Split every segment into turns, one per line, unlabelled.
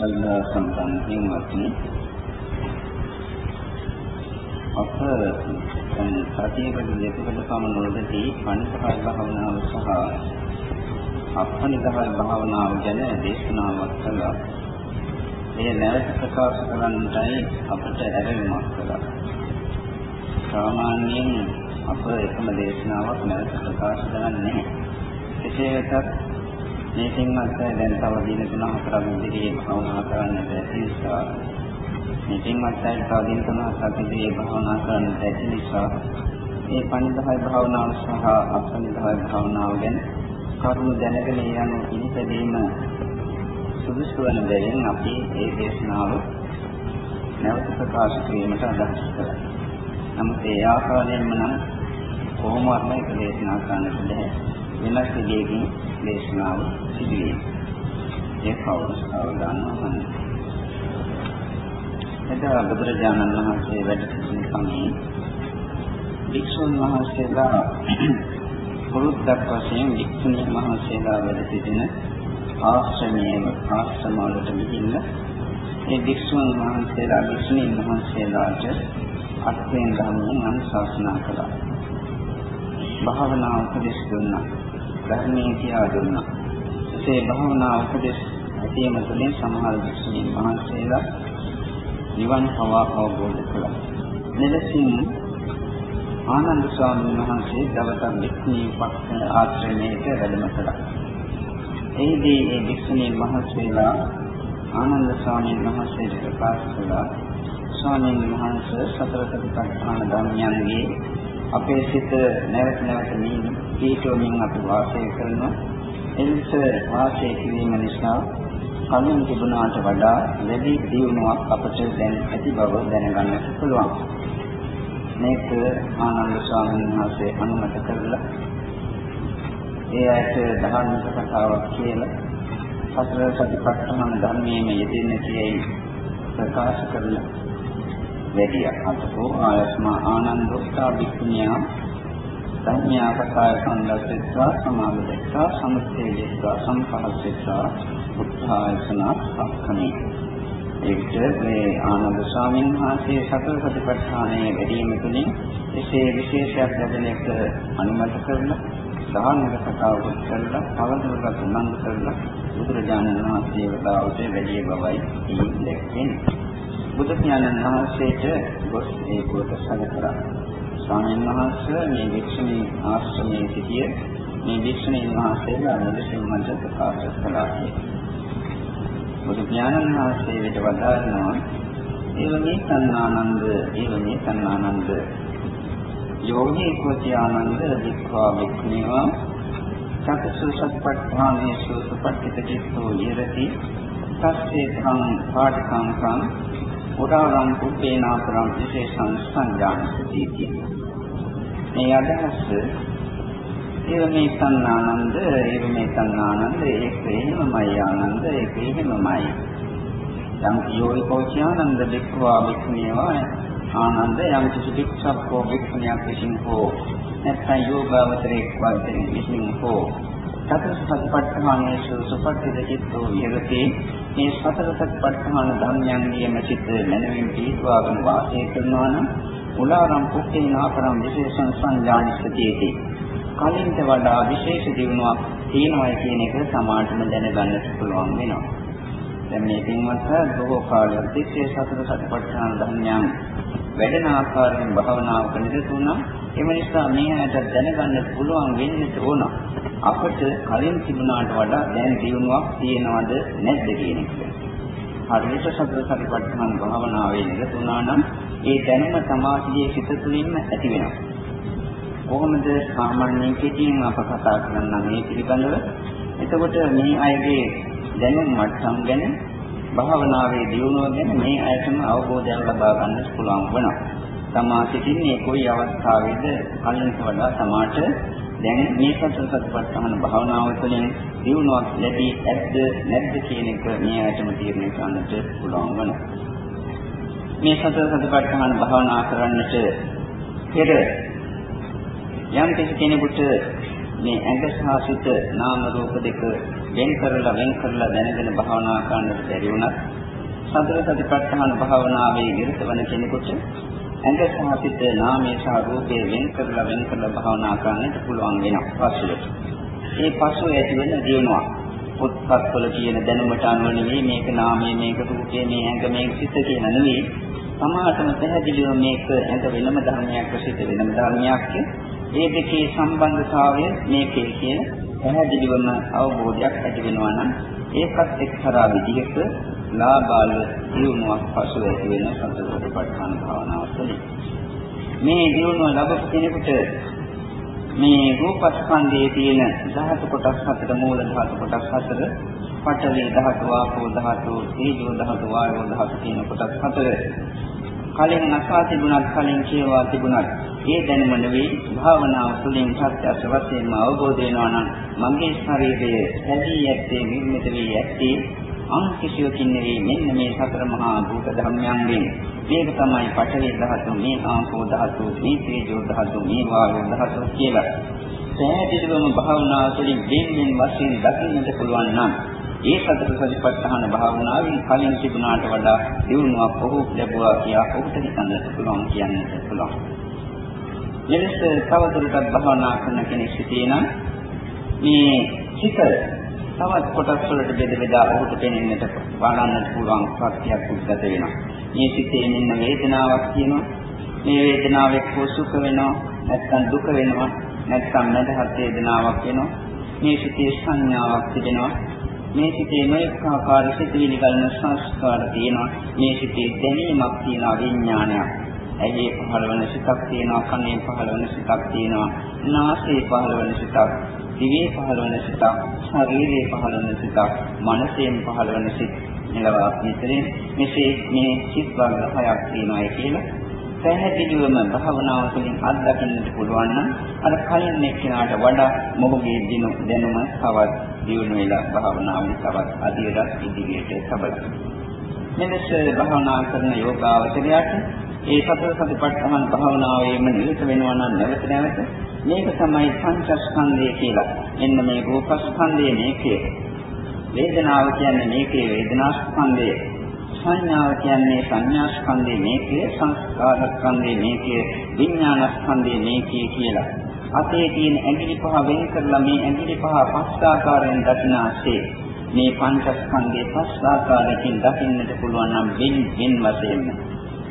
ශ්‍රද්ධා සම්පන්න පින්වත්නි අප දැන් සතියකට දෙකකට පමණ වලදී පණිතකල් භාවනාව සහ අපනිතකල් භාවනාව ගැන දේශනාවක් කළා. එය නැවත ප්‍රකාශ කරන්නටයි අපට ඇරෙන්නක් කළා. සාමාන්‍යයෙන් අප එකම දේශනාවක් නැවත ප්‍රකාශ කරන්නේ නැහැ. එසේ වෙතත් මේකෙන්වත් දැන් තව දින තුනක් හතරක් ඉදිරියේ භාවනා කරන්නට ඇති නිසා මේකෙන්වත් තව දින තුනක් හතරක් ඉදිරියේ භාවනා කරන්නට ඇති නිසා මේ පණිදාය භාවනාව සහ අපනිදාය භාවනාව ගැන කරුණු දැනගෙන යන ඉනිතදීම සුදුසු වන බැවින් අපි මේ දේශනාව නැවත ප්‍රකාශ කිරීමට අදහස් කරා. නමුත් ඒ ආකාරයෙන්ම නම් කොහොමවත් මේක දේශනා කරන්නට බැහැ. වෙනස් විදිහකින් දේශනාව සිදුවේ. ඒ කවුරුත් අවදානවම. එදා බුදුරජාණන් වහන්සේ වැඩ සිටින සමයේ වික්ෂුන් වහන්සේලා පුරුද්දක් වශයෙන් වික්ෂුණී මහන්සේලා වැඩ සිටින ආශ්‍රමයේම ආශ්‍රමවලට ගිහිල්ලා ඒ වික්ෂුන් වහන්සේලා වික්ෂුණී මහන්සේලාට අත්යෙන් ධර්මයෙන් අනුශාසනා කළා. භාවනා උපදෙස් දුන්නා. ධර්මයේ කියා දුන්නා. ඒ භාවනා උපදෙස් ඇතීම තුළින් සමහර විශ්වීන් වහන්සේලා නිවන් පවා අවබෝධ කළා. මෙලෙසින් ආනන්ද ස්වාමීන් වහන්සේ දවසක් වික්ෂුණී පක්ෂ ආශ්‍රමයේට වැඩම කළා. එහිදී ඒ වික්ෂුණී වහන්සේලා ආනන්ද ස්වාමීන් වහන්සේට ප්‍රකාශ කළා ස්වාමීන් වහන්සේ සතර සතිපට්ඨාන ධර්මයන්ගේ අපේ සිත නැවත නැවත මේ පිටෝමින් අපි වාසය කරනවා. එනිස වාසය කිරීම නිසා කලින් තිබුණාට වඩා වැඩි දියුණුවක් අපට දැන් ඇති බව දැනගන්නට පුළුවන්. මේක ආනන්ද ස්වාමීන් වහන්සේ අනුමත කරලා ඒ ඇයට ධර්මික කතාවක් කියලා සතර සතිපට්ඨාන ධර්මයේ යෙදෙන්න කියයි ප්‍රකාශ කරලා වැඩිය අතෝ ආයස්මා ආනන්දෝස්ථා විඥා සංඥා කතාය සංදස්සෙත්වා සමාධිත්වා සමුත්තේජෙත්වා සම්පහස්සෙත්වා උත්ථායසන අක්ඛමේ ඒකට මේ ආනන්ද ස්වාමීන් වහන්සේ සතර සතිපට්ඨානයේ වැඩිම තුලින් එසේ විශේෂයක් ලැබෙන එක අනුමත කරලා ධාර්මික කතාවක් කරලා පවතුරකට උනන්දු කරලා බුදුරජාණන් වහන්සේ වදාළේ වැඩි බවයි ඉන්නේ බුදු පියාණන් වහන්සේට ගොස් ඒ කොට සැලකලා ස්වාමීන් වහන්සේ මේ වික්ෂණී ආශ්‍රමයේ සිටිය මේ වික්ෂණී වහන්සේලා මෙලෙසින් මට ප්‍රකාශ කළා. බුදු පියාණන් වහන්සේ විට වදාරනවා ඒවනේ සන්නානන්ද ඒවනේ සන්නානන්ද යෝගී කෝටි ආනන්ද වික්ඛා වික්ඛණේවා චතුසු සත්පට්ඨානේසු සුපට්ඨිත චිත්තෝ යෙරති තස්සේ තං පාඨකං කං පුරාණං කුප්පේනාතරං විශේෂං සංජානසති කියන. මේ අදහස ඒව මේ සංනානන්ද ඒව මේ සංනානන්ද ඒක එහෙමමයි ආනන්ද ඒක එහෙමමයි. යම් යෝයි කෝචානන්ද දෙක්වා වික්ඛණේවා ආනන්ද යම් කිසි පිටසක්කෝ වික්ඛණයක් විසින් හෝ නැත්නම් යෝගාවතරෙක් වන්දන විසින් හෝ සතර සතිපට්ඨානයේ සුපට්ඨිත චිත්තෝ විහෙරති මේ සතර සතිපට්ඨාන ධර්මයන්ගේම චිත්ත මනමින් පිටවාගෙන වාසය කරනවා නම් උලාරම් පුත්තේ නාකරම් විශේෂං සංජානිස්සතියේදී කලින්ට වඩා විශේෂ දිනුවක් තියෙනවා කියන එක සමාජම දැනගන්නට පුළුවන් වෙනවා. දැන් මේ පින්වත් බොහෝ කාලයක් තිස්සේ සතර සතිපට්ඨාන ධර්මයන් වැඩෙන ආකාරයෙන් භාවනාවක නිරතුණා. ඒ නිසා මේ ඇයට දැනගන්න පුළුවන් වෙන්න ඕන. අපට කලින් තිබුණාට වඩා දැන් දියුණුවක් තියෙනවද නැද්ද කියන එක. හරියට සතර සතිපට්ඨාන භාවනාවේ නිරතුණා නම් ඒ දැනුම සමාධියේ සිත තුළින්ම ඇති වෙනවා. කොහොමද සාමාන්‍යයෙන් කෙටියෙන් අප කතා කරන්න මේ පිළිබඳව? එතකොට මේ අයගේ දැනුම් මට්ටම් ගැන භාවනාවේ දියුණුව ගැන මේ අයටම අවබෝධයක් ලබා ගන්න පුළුවන් වෙනවා. තමා සිටින්නේ කොයි අවස්ථාවේද කලින්ට වඩා සමාට දැන් මේ සතර සතිපට්ඨාන භාවනාව තුළින් දියුණුවක් ලැබී ඇද්ද නැද්ද කියන එක මේ අයටම තීරණය කරන්නට පුළුවන් වෙනවා. මේ සතර සතිපට්ඨාන භාවනා කරන්නට පෙර යම් කෙනෙකුට මේ ඇඟ සහ සිත නාම රූප දෙක වෙන් කරලා වෙන් කරලා දැනගෙන භාවනා කරන්නට බැරි වුණත් සතර සතිපට්ඨාන භාවනාවේ නිරත වන කෙනෙකුට ඇඟ සහ සිත නාමයේ සහ රූපයේ වෙන් කරලා වෙන් කරලා භාවනා කරන්නට පුළුවන් වෙනවා පසුවට. ඒ පසුව ඇති වෙන දිනුවා. උත්පත්වල කියන දැනුමට අනුව නෙවෙයි මේක නාමයේ මේක රූපයේ මේ ඇඟ මේක සිත කියන නෙවෙයි. සමාහතම පැහැදිලිව මේක ඇඟ වෙනම ධර්මයක් සිත වෙනම ධර්මයක්. මේ දෙකේ සම්බන්ධතාවය මේකේ කියන පැහැදිලිවම අවබෝධයක් ඇති වෙනවා නම් ඒකත් එක්තරා විදිහක ලාභාල දියුණුවක් පසු ඇති වෙන සතරපට්ඨාන භාවනාව තුළින් මේ දියුණුව ලැබපු කෙනෙකුට මේ රූපස්කන්ධයේ තියෙන ධාතු කොටස් හතර මූල ධාතු කොටස් හතර පඨවි ධාතු වාපෝ ධාතු තේජෝ ධාතු වායෝ ධාතු කියන කොටස් හතර කලින් නැසා තිබුණත් කලින් කියවා තිබුණත් ඒ දැනුම නෙවෙයි භාවනාව තුළින් සත්‍යස් වශයෙන්ම අවබෝධ වෙනවා නම් මගේ ශරීරය හැදී ඇත්තේ නිර්මිත වී ඇත්තේ අන් කිසියකින් නෙවෙයි මෙන්න මේ සතර මහා භූත ධර්මයන්ගෙන් මේක තමයි පඨවි ධාතු මේ ආපෝ ධාතු මේ තේජෝ ධාතු මේ වායෝ ධාතු කියලා පැහැදිලිවම භාවනාව තුළින් දෙන්නේ වශයෙන් දකින්නට පුළුවන් නම් ඒ සතර සතිපට්ඨාන භාවනාවෙන් කලින් තිබුණාට වඩා දියුණුවක් ඔහු ලැබුවා කියලා ඔහුට හිතන්නට පුළුවන් කියන්නට පුළුවන්. මෙලෙස තවදුරටත් භාවනා කරන කෙනෙක් සිටිනම් මේ සිත තවත් කොටස් වලට බෙද බෙදා ඔහුට පෙනෙන්නට බලන්නට පුළුවන් ශක්තියක් උද්ගත වෙනවා. මේ සිතේ මෙන්න වේදනාවක් කියනවා. මේ වේදනාව එක්ක සුඛ වෙනවා, නැත්නම් දුක වෙනවා, නැත්නම් නැදහත් වේදනාවක් වෙනවා. මේ සිතේ සංඥාවක් තිබෙනවා. මේ සිතේ මේක ආකාර සිතිවිලි ගන්න සංස්කාර තියෙනවා. මේ සිතේ දැනීමක් තියෙනවා විඥානයක්. ඇහි පහළ වෙන සිතක් තියෙනවා, කනේ පහළ වෙන සිතක් තියෙනවා, නාසයේ පහළ වෙන සිතක්, දිවේ පහළ වෙන සිතක්, ශරීරයේ පහළ වෙන සිතක්, මනසෙන් පහළ වෙන සිත මෙලවා මෙතනින් මෙසේ මේ සිත් වර්ග හයක් තියෙනවා කියලා පැහැදිලිවම භාවනාව තුළින් අත්දකින්නට පුළුවන් නම් අර කලින් එක්කනට වඩා මොහුගේ දින දැනුම තවත් දියුණු වෙලා භාවනාවෙන් තවත් අධිරස් ඉදිරියට සබලයි. මෙලෙස භාවනා කරන යෝගාවචරයට ඒ සතර සතිපට්ඨාන භාවනාවේම නිරත වෙනවා නම් නැවත නැවත මේක තමයි පංචස්කන්ධය කියලා. එන්න මේ රූපස්කන්ධය මේකේ. වේදනාව කියන්නේ මේකේ වේදනාස්කන්ධය. සංඥාව කියන්නේ සංඥාස්කන්ධය මේකේ සංස්කාරස්කන්ධය මේකේ විඥානස්කන්ධය මේකේ කියලා. අතේ තියෙන ඇඟිලි පහ වෙන් කරලා මේ ඇඟිලි පහ පස් ආකාරයෙන් දකිනාසේ මේ පංචස්කන්ධයේ පස් ආකාරයකින් දකින්නට පුළුවන් නම් වෙන වෙන වශයෙන්ම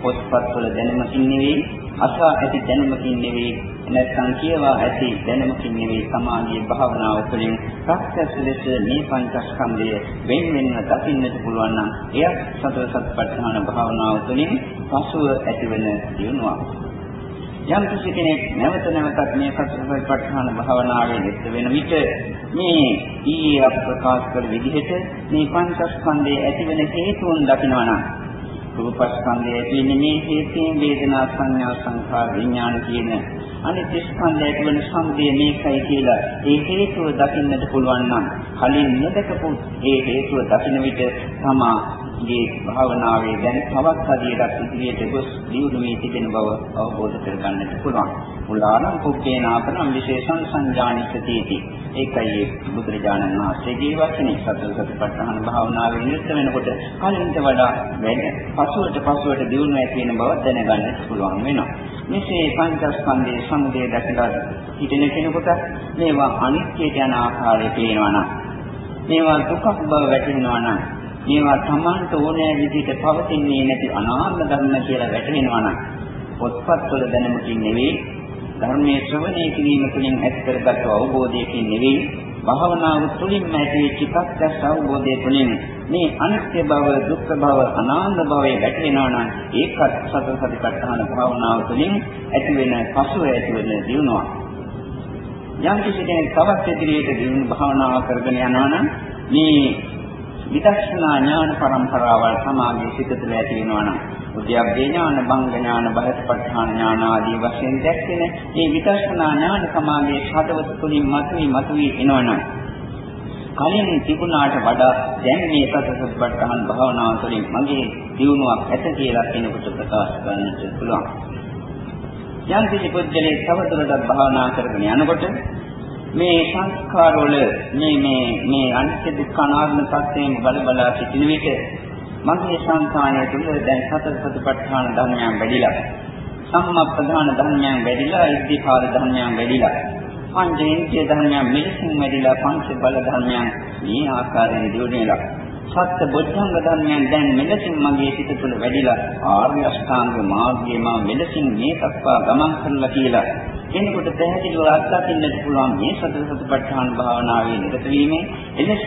පොත්පත්වල දැනුමකින් නෙවෙයි අසා ඇති දැනුමකින් නෙවෙයි නැත්නම් කියවා ඇති දැනුමකින් නෙවෙයි සමාධියේ භාවනාව තුළින් ප්‍රත්‍යක්ෂ ලෙස මේ පංචස්කන්ධය වෙන් වෙන්න දකින්නට පුළුවන් නම් එය සතර සත්පට්ඨාන භාවනාව තුළින් පසුව ඇතිවන දියුණුවක්. යම් කිසි කෙනෙක් නැවත නැවතත් මේ සත්පට්ඨාන භාවනාවේ නිරත වෙන විට මේ ඊයේ අප ප්‍රකාශ කළ විදිහට මේ පංචස්කන්ධයේ ඇතිවන හේතුන් දකිනවා නම් රූපස්කන්ධය ඇතිවෙන්නේ මේ හේතුයෙන් වේදනා සංඥා සංඛාර විඥාන කියන අනිත් ස්කන්ධයට වෙන සම්දේ මේකයි කියලා ඒ හේතුව දකින්නට පුළුවන් නම් කලින් නොදකපු ඒ හේතුව දකින්න විට තමා මේ භාවනාවේ දැන් තවත් හදියට ඉදිරියට ගොස් දියුණු වී තිබෙන බව අවබෝධ කරගන්නට පුළුවන්. උලානම් කුක්කේනාපනම් විශේෂං සංජානිතීති. ඒකයි බුදුරජාණන් වහන්සේගේ වචනේ සතර සතිපට්ඨාන භාවනාවේ නිරත වෙනකොට කලින්ට වඩා වැඩ පසුවට පසුවට දියුණු ඇති වෙන බව දැනගන්නට පුළුවන් වෙනවා. මෙසේ පංචස්කන්ධයේ සමුදය දැකලා හිතෙන කෙනෙකුට මේවා අනිත්‍යයට යන ආකාරය පේනවා නම් මේවා දුකක් බව වැටහෙනවා නම් මේවා Tamanට ඕනෑ විදිහට පවතින්නේ නැති අනාත්ම ධර්ම කියලා වැටහෙනවා නම් පොත්පත්වල දැනුමකින් නෙවෙයි ධර්මයේ ශ්‍රවණය කිරීම තුළින් ඇති කරගත් අවබෝධයකින් නෙවෙයි භාවනාව තුළින්ම ඇතිවෙච්ච ප්‍රත්‍යක්ෂ අවබෝධය තුළින් මේ අනිත්‍ය බව දුක්ඛ බව අනාත්ම බවේ වැටෙනවා නම් ඒකත් සතර සතිපට්ඨාන භාවනාව තුළින් ඇතිවෙන පසුව ඇතිවෙන දියුණුවක්. යම් කිසි කෙනෙක් තවත් ඉදිරියට දියුණු භාවනාව කරගෙන යනවා නම් මේ විදර්ශනා ඥාන පරම්පරාවල් සමාගයේ සිට තුළ ඇති වෙනවා නම් උද්‍යප්පේ ඥාන, බංග ඥාන, බහත්පත්ඨාන ඥාන ආදී වශයෙන් දැක්කෙන මේ විදර්ශනා ඥාන සමාගයේ හදවත තුළින් මතුවී මතුවී එනවනම් කලින් තිබුණාට වඩා දැන් මේ සතරසත්පත්ඨාන භාවනාව තුළින් මගේ දියුණුවක් ඇත කියලා කෙනෙකුට ප්‍රකාශ කරන්නට පුළුවන්. යම් කිසි පුද්ගලයෙක් තවදුරටත් භාවනා කරගෙන යනකොට මේ සංස්කාරවල මේ මේ මේ අනිත්‍ය දුක්ඛ අනාත්ම තත්ත්වයෙන් බල බලා සිටින විට මගේ සංකාණය තුළ දැන් සතර සතිපට්ඨාන ධර්මයන් වැඩිලා සම්මප්පදාන ධර්මයන් වැඩිලා ඉද්ධිපාද ධර්මයන් වැඩිලා පංචේන්ද්‍රිය ධර්මයන් මෙලෙසින් වැඩිලා පංච බල ධර්මයන් මේ ආකාරයෙන් දියුණුවලා සත්‍ය බොද්ධංග ධර්මයන් දැන් මෙලෙසින් මගේ සිත තුළ වැඩිලා ආර්ය අෂ්ටාංග මාර්ගයේ මම මෙලෙසින් මේ තත්පා ගමන් කරලා කියලා කෙනෙකුට පැහැදිලිව අත්දකින්නට පුළුවන් මේ සතර සතිපට්ඨාන භාවනාවේ නිරත වීමෙන් එලෙස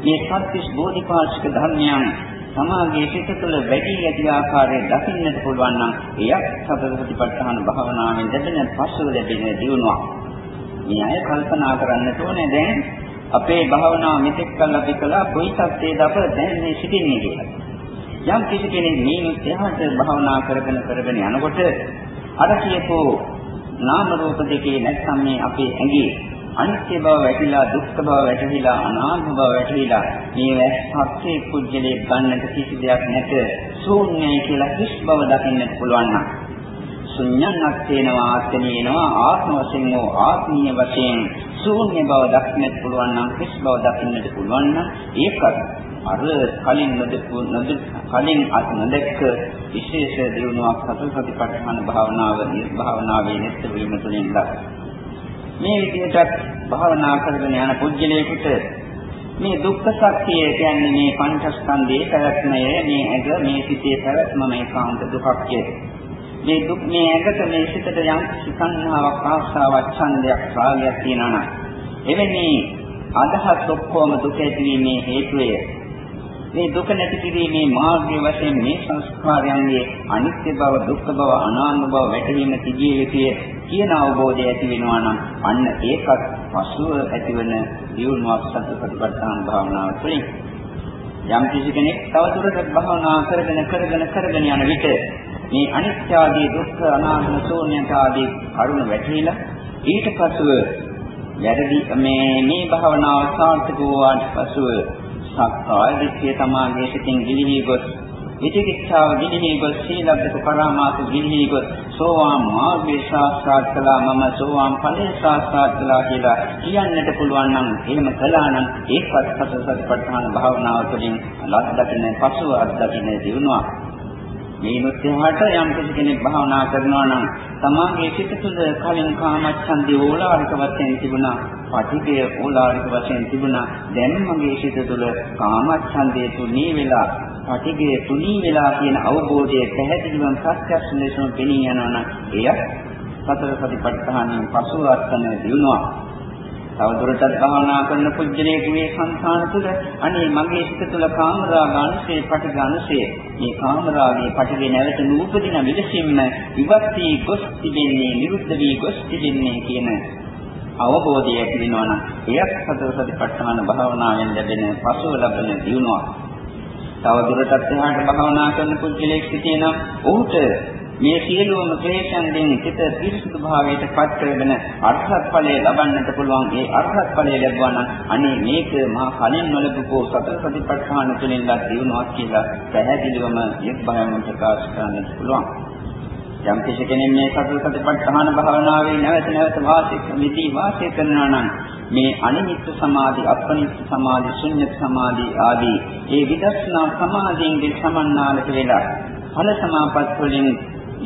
මේ සත්‍විස් බෝධිපාශික ධර්මයන් සමාගයේ සිත තුළ වැඩි ඇති ආකාරයෙන් දකින්නට පුළුවන් නම් එයක් සතර සතිපට්ඨාන භාවනාවෙන් ලැබෙන පස්ව ලැබෙන දියුණුවක්. මේ අය කල්පනා කරන්නට ඕනේ දැන් අපේ භාවනාව මෙතෙක් කල් අපි කළා කොයි තත්ත්වයේද අප දැන් මේ සිටින්නේ කියලා. යම් කිසි කෙනෙක් මේ එහාට භාවනා කරගෙන කරගෙන යනකොට අර කියපෝ නාම රූප දෙකේ නැත්නම් මේ අපේ ඇඟේ අනිත්‍ය බව වැටිලා දුක්ඛ බව වැටහිලා අනාත්ම බව වැටහිලා මේ සත්‍ය කුජලේ ගන්නට කිසි දෙයක් නැත ශූන්‍යයි කියලා හිස් බව දකින්නට පුළුවන් නම් ශුන්‍යන්නක් තේනවා ආත්මේනවා ආත්ම වශයෙන් හෝ ආත්මීය වශයෙන් ශූන්‍ය බව දකින්නට පුළුවන් නම් හිස් බව දකින්නට පුළුවන් නම් ඒකත් අර කලින් නොදෙපු නොද කලින් අත් නොදැක්ක විශේෂ දිනුවක් සතර සතිපට්ඨාන භාවනාව භාවනාවේ නිත්‍ය වීම තුළින් ලබන මේ විදිහට භාවනා කරගෙන යන පුජ්‍යලයකට මේ දුක්ඛ සත්‍ය කියන්නේ මේ පංචස්කන්ධයේ පැවැත්මය මේ ඇඟ මේ සිතේ පැවැත්ම මේ කාන්ත දුක්ඛය මේ දුක් මේ ඇඟට මේ සිතට යම් සිතන්නාවක් ආශාවක් ඡන්දයක් රාගයක් තියෙනවා නම් එවැනි අදහස් ඔක්කොම දුක ඇතිවීමේ හේතුය මේ දුක නැති කිරීමේ මාර්ගය වශයෙන් මේ සංස්කාරයන්ගේ අනිත්‍ය බව, දුක්ඛ බව, අනාත්ම බව වැටහීම තිබිය යුතුය කියන අවබෝධය ඇති වෙනවා නම් අන්න ඒකත් පසුව ඇතිවන දියුණුවක් සත්‍ය ප්‍රතිපත්තාන භාවනාව තුළින්. යම් කිසි කෙනෙක් තවදුරටත් භාවනා කරගෙන කරගෙන කරගෙන යන විට මේ අනිත්‍ය ආදී දුක්ඛ අනාත්ම ශූන්‍යත ආදී කරුණ වැටහිලා ඊට පසුව වැරදි මේ මේ භාවනාව සාර්ථක වූාට පසුව සක්කාය දිට්ඨිය තමාගේ සිතින් ගිලිහි ගොස් විචිකිච්ඡාව ගිලිහි ගොස් සීලබ්බක පරාමාස ගිලිහි ගොස් සෝවාන් මාර්ගයේ සාක්ෂාත් කළා මම සෝවාන් ඵලයේ සාක්ෂාත් කළා කියලා කියන්නට පුළුවන් නම් එහෙම කළා නම් ඒකත් සතරසත්පට්ඨාන භාවනාව තුළින් ලද්දකින පසුව අත්දකින්න දිනුවා මේ මුත්‍යහට යම් කෙනෙක් භාවනා කරනවා නම් තමාගේ සිත තුළ කලින් කාමච්ඡන්දේ ඕලාරික වශයෙන් තිබුණා පටිඝය ඕලාරික වශයෙන් තිබුණා. දැන් මගේ සිත තුළ කාමච්ඡන්දේ තුනී වෙලා පටිඝය තුනී වෙලා කියන අවබෝධය පැහැදිලිවම ප්‍රත්‍යක්ෂ ලෙසම පෙනී යනවා නම් එය සතර සතිපට්ඨානයෙන් පසුව අත්න දිනුවා. තවදුරටත් භාවනා කරන පුජ්‍යලයේ සංසාන තුළ අනේ මගේ සිත තුළ කාමරාග අනුසේ පටිඝ අනුසේ මේ කාමරාගේ පටිඝේ නැවත නූපදින විදසින්ම ඉවත් වී ගොස් තිබෙන්නේ නිරුද්ධ වී ගොස් තිබෙන්නේ කියන අවබෝධය ඇති වෙනවා නම් එයත් සතර සතිපට්ඨාන භාවනාවෙන් ලැබෙන පසුව ලැබෙන දියුණුවක්. තවදුරටත් එහාට භාවනා කරන පුජ්‍යලයේ සිටිනම් ඔහුට මේ සියලුම ක්ලේශයන්ගෙන් සිත පිරිසුදු භාවයට පත් කරගෙන අර්ථත් ඵලය ලබන්නට පුළුවන්. ඒ අර්ථත් ඵලය ලැබුවා නම් අනේ මේක මා කලින් නොලබපු සතර සතිපට්ඨාන තුළින්වත් දිනුවක් කියලා පැහැදිලිවම නිර්භයම ප්‍රකාශ කරන්නට පුළුවන්. යම් කෙනෙක් මේ සතර සතිපට්ඨාන භාවනාවේ නැවත නැවත වාසය මිදී වාසය කරනවා නම් මේ අනිමිත්ත සමාධි, අපනිත්ත සමාධි, ශුන්්‍යත සමාධි ආදී ඒ විදර්ශනා සමාධියන්ගේ සමන්නාලක වෙලා ඵල සමාපත් වලින්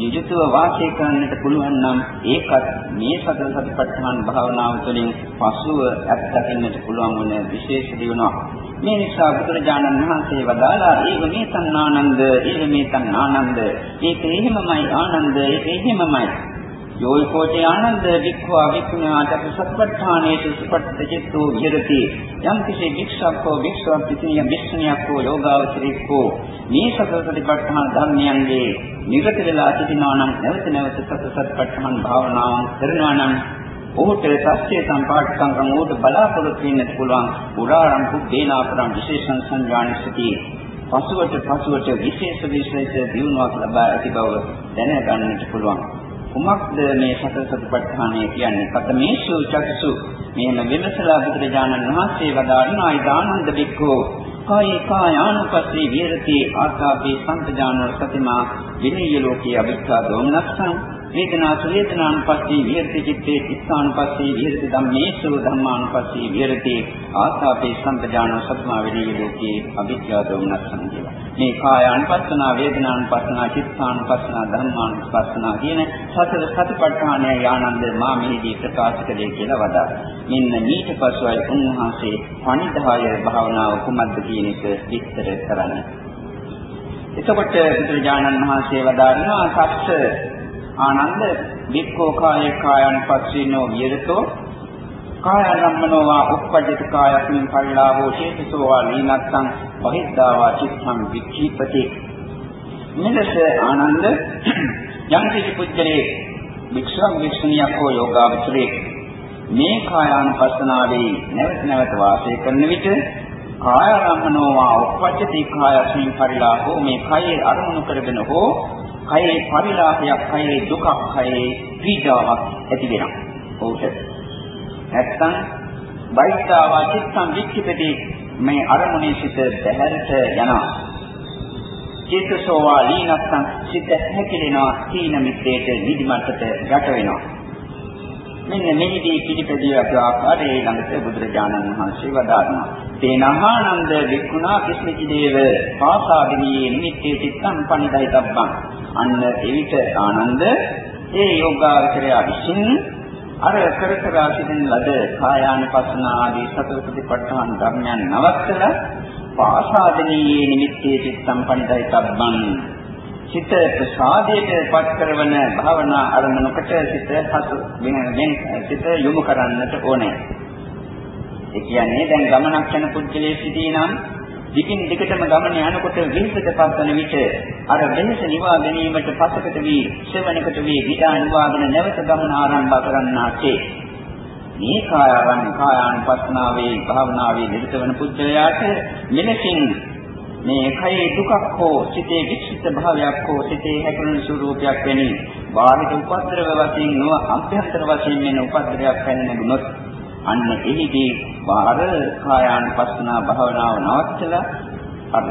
යුතුව වාසය කරන්නට පුළුවන් නම් ඒකත් මේ සතර සතිපට්ඨාන භාවනාව තුළින් පසුව අත්දකින්නට පුළුවන් වන විශේෂ දිනුවක්. මේ නිසා බුදුරජාණන් වහන්සේ වදාලා ඒව මේ තණ්හානන්ද, ඒව මේ තණ්හානන්ද. ඒක එහෙමමයි ආනන්ද, ඒක එහෙමමයි. යෝයිකෝචේ ආනන්ද වික්ඛවා වික්ඛුණාට සත්පට්ඨානේසු සුපට්ඨචිත්තෝ විහෙරති. යම් කිසි වික්ෂක්කෝ වික්ෂවක් පිටිය වික්ෂණියක්කෝ යෝගාවචරිකෝ මේ සතරසතිපට්ඨාන ධර්මයන්ගේ නිරත වෙලා සිටිනවා නම් නැවත නැවත සතරසතිපට්ඨාන භාවනාව කරනවා නම් ඔහුට සත්‍ය සම්පාඨකම් ඔහුට බලාපොරොත්තු වෙන්නට පුළුවන් උරාරම් පුද්දේනාපරම් විශේෂණ සංඥානිසති පසුවට පසුවට විශේෂ විශේෂ දියුණුවක් ලබා ඇති බව දැනගන්නට පුළුවන්. කුමක්ද මේ සතර සතිපට්ඨානය කියන්නේ? කතමේසු චක්සු මෙහෙම විමසලා බුදුරජාණන් වහන්සේ වදාළනා ඊදානන්ද බික්ඛෝ කායේ කායානුපස්සී විහෙරති ආකාපේ සංතජානෝ සතිමා විනීය ලෝකේ අවික්ඛා දෝමනස්සං වේදනාසු වේදනානුපස්සී විහෙරති චිත්තේ චිත්තානුපස්සී විහෙරති ධම්මේසු ධම්මානුපස්සී විහෙරති ආසාපේ සම්පජාන සත්මා වේදී ලෝකේ අවිද්‍යාව දෝමනස්සන කියලා. මේ කායානුපස්සනා වේදනානුපස්සනා චිත්තානුපස්සනා ධම්මානුපස්සනා කියන සතර සතිපට්ඨානය ආනන්ද මා මෙහිදී ප්‍රකාශ කළේ කියලා වදා. මෙන්න ඊට පසුයි උන්වහන්සේ පණිදාය භාවනාව කුමක්ද කියන එක විස්තර කරන්නේ. එතකොට බුදුරජාණන් වහන්සේ වදාරනවා සත්‍ය ආනන්ද වික්ඛෝ කායේ කායන් පස්සිනෝ විරතෝ කායරම්මනෝ වා උප්පජිත කායස්මින් පරිලාභෝ චේතසෝ වා ලීනත්තං බහිද්ධා වා චිත්තං වික්ඛීපති මෙලෙස ආනන්ද යම් කිසි පුජ්‍යලේ වික්ෂම් වික්ෂණියක් හෝ යෝගාවචරේ මේ කායානුපස්සනාවේ නැවත නැවත වාසය කරන විට කායරම්මනෝ වා උප්පජිත කායස්මින් පරිලාභෝ මේ කයේ අරමුණු කරගෙන හෝ කයේ පරිලාහයක්, කයේ දුකක්, කයේ පීඩාවක් ඇති වෙනවා. ඔව්ද? නැත්තම් බයිස්තාව චිත්තං විච්ඡිපති මේ අරමුණේ සිට බැහැරට යනවා. චේතසෝවා ලීනස්සං සිත හැකිලෙනවා සීන මිත්තේට නිදිමතට යට වෙනවා. මෙන්න මෙහිදී පිළිපැදිය ආකාරයේ ළඟට බුදුරජාණන් වහන්සේ වදාළා. තේනහානන්ද වික්ුණා කිස්මිති දේව පාසාදිනියේ නිමිත්තේ චිත්තං පනිදයිතබ්බං. අන්න එවිට ආනන්ද ඒ යෝගාචරය විසින් අර කර කර සිටින ලද කායානුපස්සන ආදී සතර සතිපට්ඨාන ධර්මයන් නවත්තලා පාසාදිනියේ නිමිත්තේ චිත්තං පනිදයිතබ්බං සිත ප්‍රසාදයට පත් කරන භාවනා අරමුණකට සිත හසු වෙන සිත යොමු කරන්නට ඕනේ. ඒ කියන්නේ දැන් ගමනක් යන පුද්ගලයෙක් සිටිනම් දිගින් දිගටම ගමන යනකොට විහිසට පස්සන විට අර වෙනස නිවා ගැනීමට පසකට වී ශ්‍රවණකට වී විදා නිවාගෙන නැවත ගමන ආරම්භ කරන්නාසේ මේ කායයන් කායානුපස්සනාවේ භාවනාවේ නිරත වන පුද්ගලයාට මෙලෙසින් මේ කයේ දුකක් හෝ සිතේ විචිත භාවයක් හෝ සිතේ හැකලුණු ස්වરૂපයක් වෙනි බාහිර උපද්‍රව වශයෙන් නොව අභ්‍යන්තර වශයෙන් වෙන උපද්‍රවයක් පැන නැගුණොත් අන්න එහිදී බාහිර කායානුපස්සනා භාවනාව නවත්තලා අර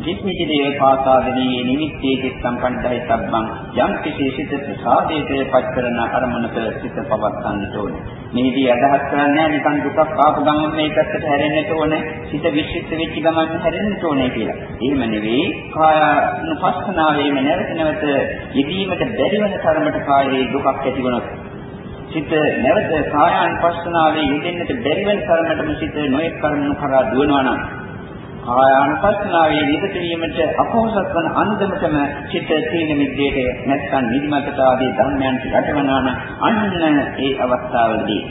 විස්මිති දේ පාසාදනී නිමිත්තේ චිත්තම් පණ්ඩයි සබ්බං යම් කිසි සිත ප්‍රසාදයේ පත් කරන අරමුණක සිත පවත්වන්නට ඕනේ. මේදී අදහස් කරන්නේ නිකන් දුකක් ආපු ගමන් මේකට හැරෙන්නට ඕනේ. සිත විශ්චිත වෙච්ච ගමන් හැරෙන්නට ඕනේ කියලා. එහෙම නෙවෙයි කායනුපස්සනාවේම නැවත නැවත යෙදීමට බැරි වෙන තරමට කායේ දුකක් ඇති වුණොත් සිත නැවත කායානුපස්සනාවේ යෙදෙන්නට බැරි වෙන තරමටම සිත නොයෙක් කර්මණු කරා දුවනවා නම් කායානුපස්සනාවේ නිරත වීමට අපෝසත් වන අන්දමටම චිත්ත තීන මිද්දේට නැත්නම් නිදිමතට ආදී ධර්මයන්ට යටවනවා නම් අන්න ඒ අවස්ථාවේදී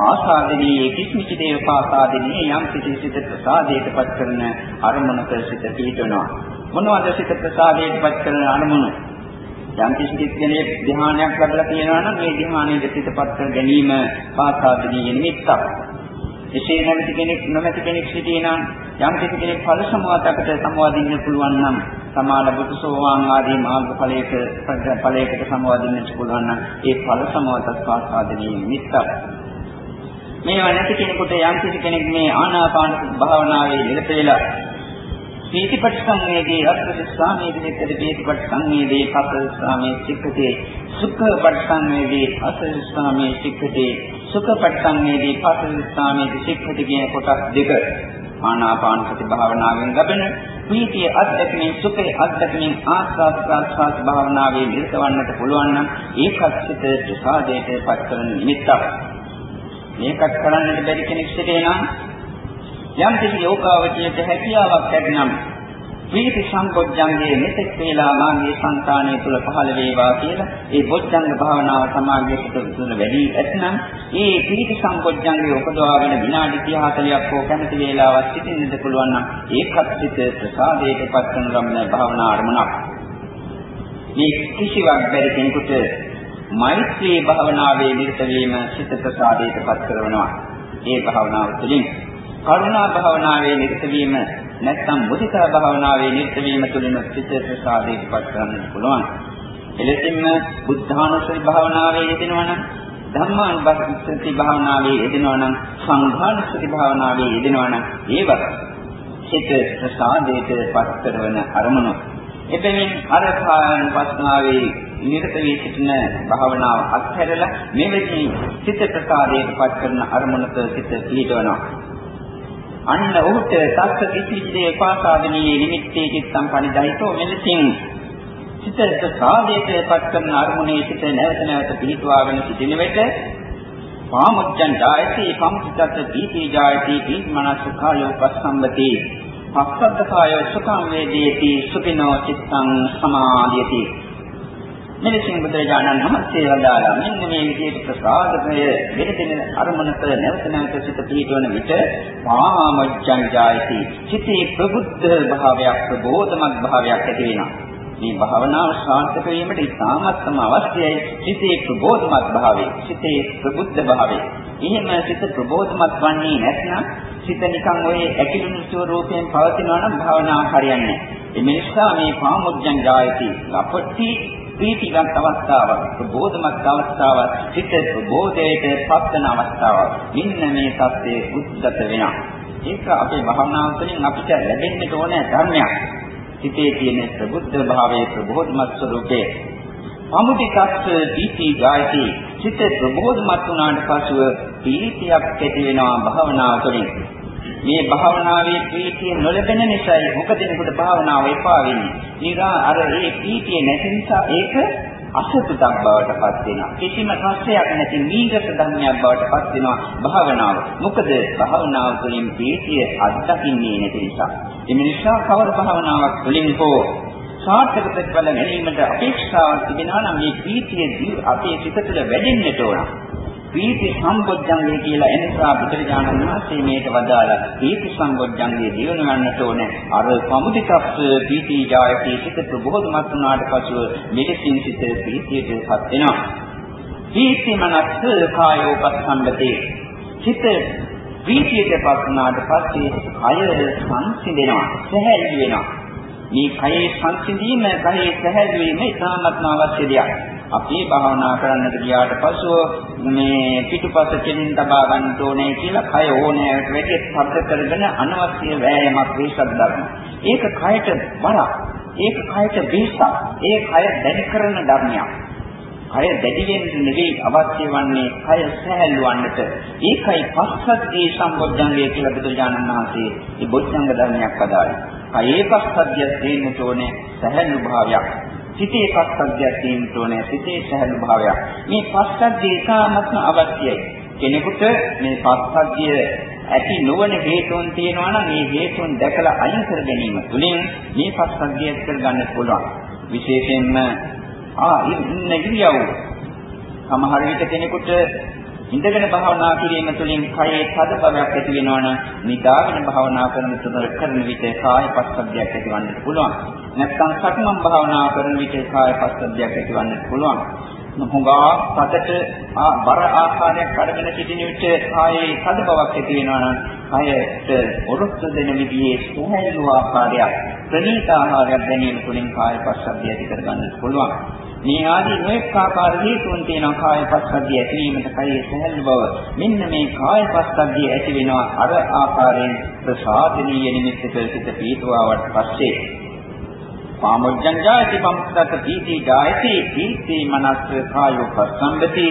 ආසාදනී කිසිමිච දේව පාසාදනී යම් කිසි සිත ප්‍රසාදයටපත් කරන අරමුණක සිත පිහිටනවා මොනවද සිත ප්‍රසාදයටපත් කරන අරමුණ? යම් කිසි කෙනෙක් ධ්‍යානයක් ලැබලා තියෙනවා නම් මේ ධ්‍යානයේ සිතපත් කර ගැනීම පාසාදනී නිමිත්තක්. එසේ නැති කෙනෙක් නොමැති කෙනෙක් සිටිනම් යම් කිසි කෙනෙක් ඵල සමාතකට සමවදින්න පුළුවන් නම් සමාන බුදු සෝවාන් ආදී මාර්ග ඵලයක ඵලයකට සමවදින්නට පුළුවන් නම් ඒ ඵල සමාතස් පාසාදනීය නිමිත්තක්. මේවා නැති කෙනෙකුට යම් කිසි කෙනෙක් මේ ආනාපාන භාවනාවේ නිරත වෙලා පීතිපට්ඨංගයේදී අත්පටිසාමයේදී මෙතන පීතිපට්ඨංගයේදී පස්සාමයේ සික්කතේ සුඛපට්ඨංගයේදී අසස්සාමයේ සික්කතේ සුඛපට්ඨංගයේදී පස්සාමයේදී සික්කතේ කියන කොටස් දෙක ආනාපාන සති භාවනාවෙන් ලැබෙන ප්‍රීතිය අත්දැකීමෙන් සුඛේ අත්දැකීමෙන් ආස්වාද ප්‍රාස්වාද භාවනාවේ නිරතවන්නට පුළුවන් නම් ඒකත් සිත ප්‍රසාදයට පත් කරන නිමිත්තක්. මේකත් කරන්නට බැරි කෙනෙක් සිටේ නම් යම් කිසි යෝගාවචරයට හැකියාවක් ලැබෙනම් ප්‍රීති සංකොච්ඡංගේ මෙතෙක් වේලා මාගේ సంతානය තුල පහළ වේවා කියලා ඒ බොද්ධංග භාවනාව සමාගයේ තුල වැඩි ඇතනම් ඒ ප්‍රීති සංකොච්ඡංගේ උපදවාගෙන විනාඩි 30 40ක් හෝ කැමති වේලාවක් සිටින්නද පුළුවන් නම් ඒකත් සිත ප්‍රසාදයට පත් කරන ගමන භාවනා අරමුණක්. මේ කිසිවක් බැරි කෙනෙකුට මෛත්‍රී භාවනාවේ නිරත වීම සිත ප්‍රසාදයට පත් කරනවා. ඒ භාවනාව තුළින් කරුණා භාවනාවේ නිරත වීම නැත්නම් මුදිතා භාවනාවේ නිරත වීම තුළින් සිත ප්‍රසාදයට පත් කරන්න පුළුවන්. එලෙසින්ම බුද්ධානුස්සති භාවනාවේ යෙදෙනවා නම් ධම්මානුස්සති භාවනාවේ යෙදෙනවා නම් සංඝානුස්සති භාවනාවේ යෙදෙනවා නම් ඒවත් සිත ප්‍රසාදයට පත් කරන අරමුණු. එබැවින් අර කායනුපස්නාවේ නිරත වී සිටින භාවනාව අත්හැරලා මෙවැනි සිත ප්‍රසාදයට පත් කරන අරමුණක සිත පිහිටවනවා. අන්න ඔහුට තස්ස කිසිදේ පාසාදනීය නිමිත්තේ චිත්තම් පනිදායිතෝ මෙලෙසින් සිත ප්‍රසාදයට පත් කරන අරමුණේ සිත නැවත නැවත පිහිටවාගෙන සිටින විට පාමුච්ඡං ජායති පම්පිතත් දීති ජායති දීමනසුඛායෝ පස්සම්බති පස්සද්දකාය සුඛං වේදේති සුඛිනෝ චිත්තං සමාධියති. මෙලෙසින් බුදුරජාණන් වහන්සේ වදාළා. මෙන්න මේ විදිහට ප්‍රසාදකය වෙනදින අරමුණක නැවත නැවත සිත පිහිටවන විට පාමොච්ඡං ජායති. සිතේ ප්‍රබුද්ධ භාවයක් ප්‍රබෝධමත් භාවයක් ඇති වෙනවා. මේ භාවනාව සාර්ථක වීමට ඉතාමත්ම අවශ්‍යයි. සිතේ ප්‍රබෝධමත් භාවය සිතේ ප්‍රබුද්ධ භාවය. එහෙම සිත ප්‍රබෝධමත් වන්නේ නැත්නම් සිත නිකන් ඔය ඇකිලුණු ස්වරූපයෙන් පවතිනවා නම් භාවනාව හරියන්නේ නැහැ. ඒ නිසා මේ පාමුජ්ජං ජායති. අපටි ප්‍රීතිගත් අවස්ථාවක් ප්‍රබෝධමත් අවස්ථාවක් සිත ප්‍රබෝධයට පත්වන අවස්ථාවක්. මෙන්න මේ தත්ත්වයේ උද්ගත වෙනවා. ඒක අපේ භාවනාව තුළින් අපිට ලැබෙන්න ඕන ධර්මයක්. සිතේ තියෙන ප්‍රබුද්ධ භාවයේ ප්‍රබෝධමත් ස්වરૂපයේ අමුතිකස්ස දීති ගායති සිත ප්‍රබෝධමත් වුණාට පසුව ප්‍රීතියක් ඇති වෙනවා භාවනාව තුළින්. මේ භාවනාවේ ප්‍රීතිය නොලැබෙන නිසායි මොකද එනකොට භාවනාව එපා වෙන්නේ. ඊගා අර ඒ ප්‍රීතිය නැති නිසා ඒක අසතුටක් බවට පත් වෙනවා. කිසිම රසයක් නැති නීගත ධර්මයක් බවට පත් වෙනවා භාවනාව. මොකද භාවනාව තුළින් ප්‍රීතිය අත්දකින්නේ නැති නිසා. ඒ නිසා කවර භාවනාවක් තුළින් හෝ සාර්ථක ප්‍රතිඵල ගැනීමට අපේක්ෂාවක් තිබෙනවා නම් මේ ප්‍රීතිය අපේ සිත තුළ වැඩෙන්නට ඕන. ප්‍රීති සම්බොජ්ජංගය කියලා එනිසා බුදුරජාණන් වහන්සේ මේක වදාලා ප්‍රීති සම්බොජ්ජංගය දිනු ගන්නට ඕනේ අර සමුදිකප්ප ප්‍රීති ජායති සිත ප්‍රබෝධමත් වුණාට පසුව මෙලෙසින් සිත ප්‍රීතියටපත් වෙනවා. ප්‍රීති මනස්ස කායෝපස්සම්බතේ. සිත ප්‍රීතියටපත් වුණාට පස්සේ කය සංසිඳෙනවා සැහැල්ලු වෙනවා. මේ කයේ සංසිඳීම කයේ සැහැල්ලු වීම ඉතාමත්ම අවශ්‍ය දෙයක්. අපි භාවනා කරන්නට ගියාට පසුව මේ පිටුපස කෙලින් තබා ගන්න ඕනේ කියලා කය ඕනෑට වැඩි ශබ්ද කරගෙන අනවශ්‍ය වෑයමක් වේසක් දරනවා. ඒක කයට බරක්. ඒක කයට වේසක්. ඒ කය දැඩි කරන ධර්මයක්. කය දැඩි වෙන්න නෙවෙයි අවශ්‍ය වන්නේ කය සැහැල්ලුවන්නට. ඒකයි පස්සද්ධි සම්බොධ්‍යංගය කියලා බුදුජානන් වහන්සේ මේ බොද්ධංග ධර්මයක් අදාළේ. කයේ පස්සද්ධිය දෙන්නට ඕනේ සැහැල්ලු භාවයක්. සිතේ පස්සද්ධියක් තියෙන්න ඕනේ සිතේ සහැල්ලු භාවයක්. මේ පස්සද්ධිය ඉතාමත්ම අවශ්‍යයි. කෙනෙකුට මේ පස්සද්ධිය ඇති නොවන හේතුන් තියෙනවා නම් මේ හේතුන් දැකලා අයින් කර ගැනීම තුළින් මේ පස්සද්ධිය කරගන්න පුළුවන්. විශේෂයෙන්ම ආ ඉන්න ඉරියව් සමහර විට කෙනෙකුට ඉඳගෙන භාවනා කිරීම තුළින් කයේ තද බවක් ඇති වෙනවනම් නිදාගෙන භාවනා කරන තුර කරන විට කාය පස්සද්ධියක් ඇතිවන්නත් පුළුවන්. නැත්නම් සක්මන් භාවනා කරන විට කාය පස්සද්ධියක් ඇතිවන්නත් පුළුවන්. හුඟා පතට බර ආකාරයක් අරගෙන සිටින විට කායේ තද බවක් ඇති වෙනවනම් කයට ඔරොත්තු දෙන විදිහේ සුහැල්ලු ආකාරයක් ප්‍රණීත ආහාරයක් ගැනීම තුළින් කාය පස්සද්ධිය ඇති කරගන්නත් පුළුවන්. මේ ආදී නොඑක ආකාර හේතුන් තියෙනවා කාය පස්සද්ධිය ඇතිවීමට කයේ සැහැල්ලු බව. මෙන්න මේ කාය පස්සද්ධිය ඇති වෙනවා අර ආකාරයෙන් ප්‍රසාදනීය නිමිත්තක සිට පීතුවාවට පස්සේ. පාමොජ්ජං ජායති පම්පතත පීති ජායති පීති මනස් කායෝ පස්සම්බති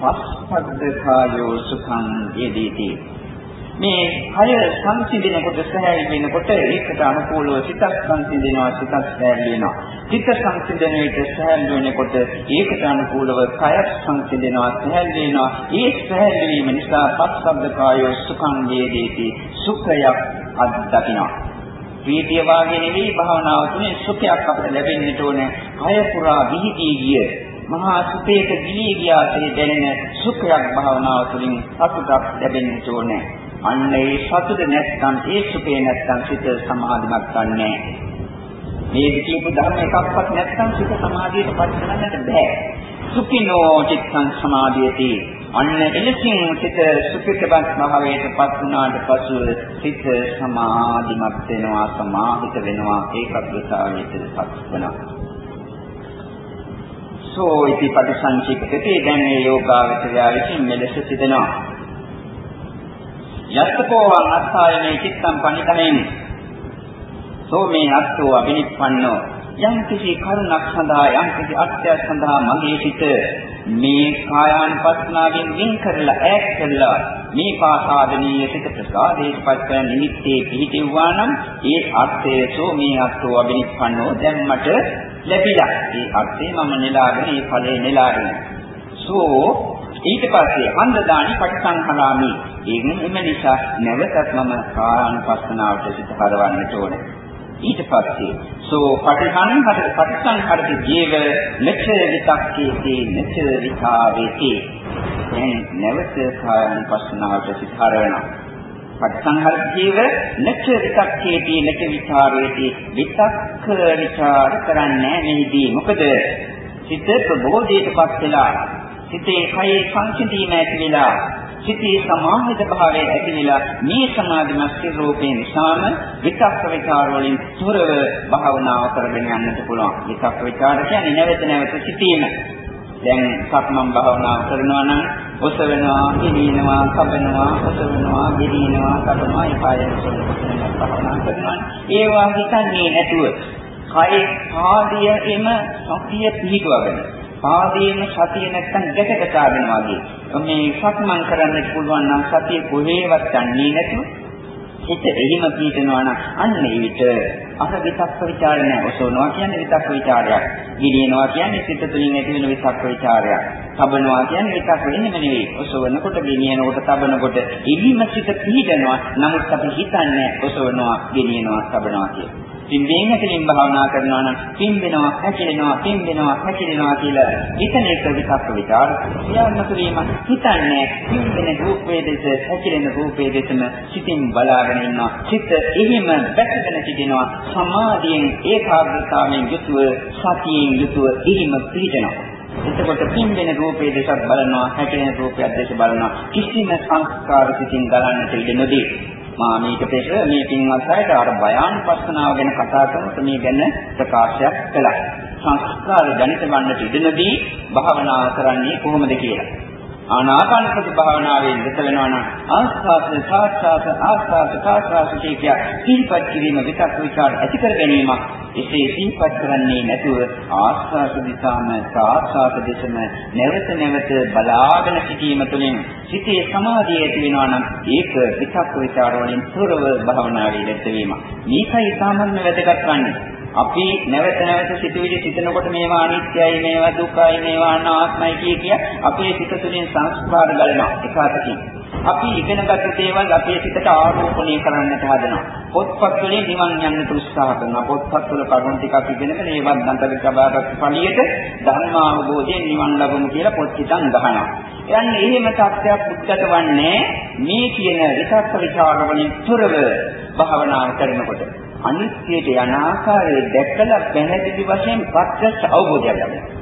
පස්සද්ද කායෝ සුඛං යෙදීති මේ කය සංසිඳනකොට සහැල් වෙනකොට ඒකට අනුකූලව සිතක් සංසිඳනවා සිතක් සහැල් වෙනවා. සිත සංසිඳන විට සහැල් වෙනකොට ඒකට අනුකූලව කය සංසිඳනවා සහැල් වෙනවා. ඒ සහැල් වීම නිසා පස්සබ්ද කායෝ සුඛං වේදේති සුඛයක් අත්දකිනවා. ප්‍රීතිය වාගේ නෙවෙයි භාවනාව තුනේ සුඛයක් අපිට ලැබෙන්නට ඕනේ. කය පුරා විහිදී ගිය මහා සුඛයක ගිලී ගියාසේ දැනෙන සුඛයක් භාවනාව තුළින් සතුටක් ලැබෙන්නට ඕනේ. අන්න ඒ සතුට නැත්නම් ඒ සුඛේ නැත්නම් සිත සමාධිමත් ගන්නෑ. මේ කියපු ධර්ම එකක්වත් නැත්නම් සිත සමාධියට පත් කරන්නට බෑ. සුඛිනෝ චිත්තං සමාධියති. අන්න එලෙසින් සිත සුඛිතවත් භාවයට පත් වුණාට පසු සිත සමාධිමත් වෙනවා සමාහිත වෙනවා ඒකග්‍රතාවයට පත් වෙනවා. සෝ ඉති පටිසංචිකතේ දැන් මේ යෝගාවචරය විසින් මෙලෙස සිදෙනවා. යත්තකෝවං අත්ථායනේ චිත්තං පනිකමෙන් සෝ මේ අත්තෝ අබිනිප්පන්නෝ යම් කිසි කරුණක් සඳහා යම් කිසි අත්‍යවශ්‍ය සඳහා මගේ සිත මේ කායානුපස්සනාවෙන් වින් කරලා ඈත් කරලා මේ පාසාදනීය සිත ප්‍රසාදේපත් කරන නිමිත්තේ පිහිටෙවුවා නම් ඒ අර්ථය සෝ මේ අර්ථෝ අබිනිප්පන්නෝ දැන් මට ලැබිලා. ඒ අර්ථය මම නෙලාගෙන ඒ ඵලේ නෙලාගෙන. සෝ ඊට පස්සේ අන්දදානි පටිසංහරාමි. ඒකෙන් එම නිසා නැවතත් මම කායානුපස්සනාවට සිත හරවන්නට ඕනේ. ඊට පස්සේ සෝ පටිසංහර පටිසංහරති ජීව නච්ච විතක්කේති නච්ච විතාවේති දැන් නැවත කායानुපස්සනාවට සිත හරවනවා පටිසංහර ජීව නච්ච විතක්කේති නච්ච විතාවේති විතක්ක විචාර කරන්නේ මෙහිදී මොකද සිත ප්‍රබෝධයටපත් වෙලා සිතේ කයේ සංසිඳීම ඇති වෙලා සිතේ සමාහිත භාවය ඇති වෙලා මේ සමාධිමත් ස්වરૂපේ නිසාම විතක්ක විචාර වලින් තොරව භාවනාව කරගෙන යන්නට පුළුවන්. විතක්ක විචාර කියන්නේ නැවත නැවත සිටීම. දැන් සක්මන් භාවනාව කරනවා නම් ඔසවනවා, ගිනිනවා, කබනවා, ඔසවනවා, ගිනිනවා, කබනවා, ඒ කායයෙන් භාවනා කරනවා. ඒවා හිතන්නේ නැතුව කය ආදියෙම සතිය පිහිටවගෙන පාදයෙන් සතිය නැත්තම් ගැටගට ආගෙනවා වගේ. මේ සක්මන් කරන්න පුළුවන් නම් සතිය කොහේවත් ගන්නේ නැතුව හිත එහිම පීඩනවා නම් අන්න ඒ විට අර විතක්ක ਵਿਚාරය නෑ. ඔසවනවා කියන්නේ විතක්ක ਵਿਚාරයක්. ගිලිනවා කියන්නේ සිත තුළින් ඇති වෙන විතක්ක ਵਿਚාරයක්. තබනවා කියන්නේ විතක්ක වෙන්නම නෙවෙයි. ඔසවනකොට ගෙනියනකොට තබනකොට එහිම සිත පීඩනවා නමුත් අපි හිතන්නේ ඔසවනවා ගෙනියනවා තබනවා කියලා. පින්බෙන් හැකලින් භාවනා කරනවා නම් පින්බෙනවා හැකිලෙනවා පින්බෙනවා හැකිලෙනවා කියලා හිතන එක විතක්ක විචාර ක්‍රියාත්මක වීම හිතන්නේ පින්බෙන රූපයේ දෙස හැකිලෙන රූපයේ දෙසම සිතින් බලාගෙන ඉන්නවා. සිත එහිම බැසගෙන සිටිනවා. සමාධියෙන් ඒකාග්‍රතාවයෙන් යුතුව සතියෙන් යුතුව එහිම පිළිදෙනවා එතකොට පින්බෙන රූපයේ දෙසක් බලනවා හැකිලෙන රූපයක් දෙස බලනවා. කිසිම සංස්කාර සිතින් ගලන්නට ඉඩ නොදී. මා මේක පෙර මේ පින්වත් අයට අර බයානුපස්සනාව ගැන කතා කරනකොට මේ ගැන ප්‍රකාශයක් කළා. සංස්කාර ජනිත වන්නට ඉඩ නොදී භාවනා කරන්නේ කොහොමද කියලා. ආනාපාන සති භාවනාවේ නිරත වෙනවා නම් ආස්වාද සාස්වාද ආස්වාද සාස්වාද කිය සිහිපත් කිරීම විතක් විචාර ඇති කර ගැනීම එසේ සිහිපත් කරන්නේ නැතුව ආස්වාද දිසාම සාස්වාද දෙසම නැවත නැවත බලාගෙන සිටීම තුළින් සිතේ සමාධිය ඇති වෙනවා නම් ඒක විතක් විචාර වලින් තොරව භාවනාවේ නිරත වීම. මේකයි සාමාන්‍ය වැදගත් වන්නේ. අපි නැවත නැවත සිතුවිලි සිතනකොට මේවා අනිත්‍යයි මේවා දුකයි මේවා අනාත්මයි කිය කිය අපේ සිත තුළින් සංස්කාර ගලනවා එකwidehatකින් අපි ඉගෙනගත් දේවල් අපේ සිතට ආරෝපණය කරන්නට හදනවා. පොත්පත් වලින් නිවන් යන්නට උත්සාහ කරනවා. පොත්පත් වල කරුණු ටිකක් ඉගෙනගෙන ඒවත් දන්තක සබාවක් පළියට ධර්මාවබෝධයෙන් නිවන් ලබමු කියලා පොත් හිතන් ගහනවා. යන්නේ එහෙම තත්ත්වයක් උද්ගත වන්නේ මේ කියන විතක්ක ਵਿਚාර වලින් තොරව භාවනා කරනකොට. අනිත්‍යයට යන ආකාරය දැකලා පැහැදිලි වශයෙන් ප්‍රත්‍යක්ෂ අවබෝධයක් ලැබෙනවා.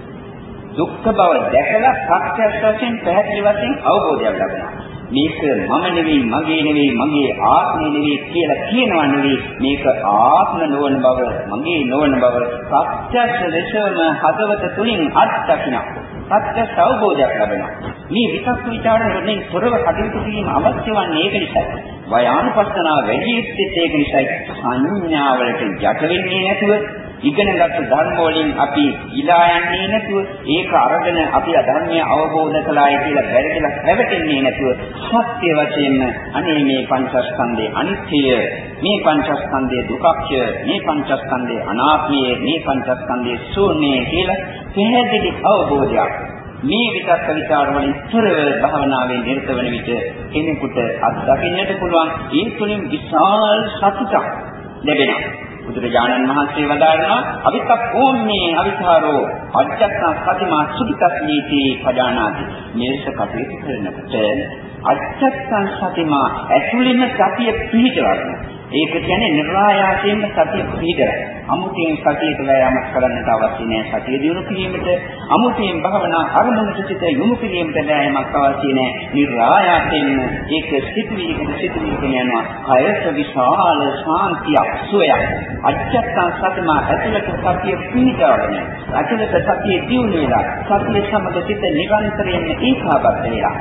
දුක්ඛ බව දැකලා ප්‍රත්‍යක්ෂ වශයෙන් පැහැදිලි වශයෙන් අවබෝධයක් ලැබෙනවා. මේක මම නෙවෙයි මගේ නෙවෙයි මගේ ආත්මය නෙවෙයි කියලා කියනවා නෙවෙයි මේක ආත්ම නොවන බව මගේ නොවන බව ප්‍රත්‍යක්ෂ ලෙසම හදවත තුලින් අත්දකිනවා. ප්‍රත්‍යක්ෂ අවබෝධයක් ලැබෙනවා. මේ විචක්ක ਵਿਚාරණයෙන් තොරව කටයුතු කිරීම අවශ්‍ය වන්නේ ඒක නිසායි. වයානුපස්සනාව වැඩි යුත්තේ ඒක නිසායි. සංඥාවලට යට වෙන්නේ නැතුව ඉගෙනගත් ධර්ම වලින් අපි ඉලා යන්නේ නැතුව ඒක අරගෙන අපි අධර්මය අවබෝධ කළායි කියලා බැරිදලා හැවටෙන්නේ නැතුව සත්‍ය වශයෙන්ම අනේ මේ පංචස්කන්ධේ අනිත්‍යය මේ පංචස්කන්ධයේ දුකක්ය මේ පංචස්කන්ධයේ අනාත්මය මේ පංචස්කන්ධයේ ශූන්‍යය කියලා පැහැදිලි අවබෝධයක් මේ විතක්ක ਵਿਚාර වලින් තොරව භාවනාවේ නිරත වන විට කෙනෙකුට අත්දකින්නට පුළුවන් ඒ තුළින් විශාල සතුටක් ලැබෙනවා. බුදුරජාණන් වහන්සේ වදාළනවා අවිතක්කෝම්මේ අවිචාරෝ අජ්ජත්තා සතිමා සුඛිතස්මීති පජානාති. මේක කටයුතු කරනකොට අජ්ජත්තා සතිමා ඇතුළෙම සතිය පිහිටවන්න ඒක කියන්නේ නිර්වායාසයෙන්ම සතිය පිළිදර. අමුතියෙන් සතියට වෑයමක් කරන්නට අවශ්‍ය නැහැ. සතිය දිනු කිරීමට අමුතියෙන් භවනා අරමුණට සිට යොමු කිරීමට වෑයමක් අවශ්‍ය නැහැ. නිර්වායාසයෙන්ම ඒක සිටවිලිකට සිටවිලිකට යනවා. කයස විශාල ශාන්තියක් සුවයක්. අච්චත්තං සතම ඇතුළත සතිය පිළිදරගෙන. ඇතුළත සතිය දිනු වෙලා සතිය සමග සිට නිරන්තරයෙන් ඒකාබද්ධ වෙලා.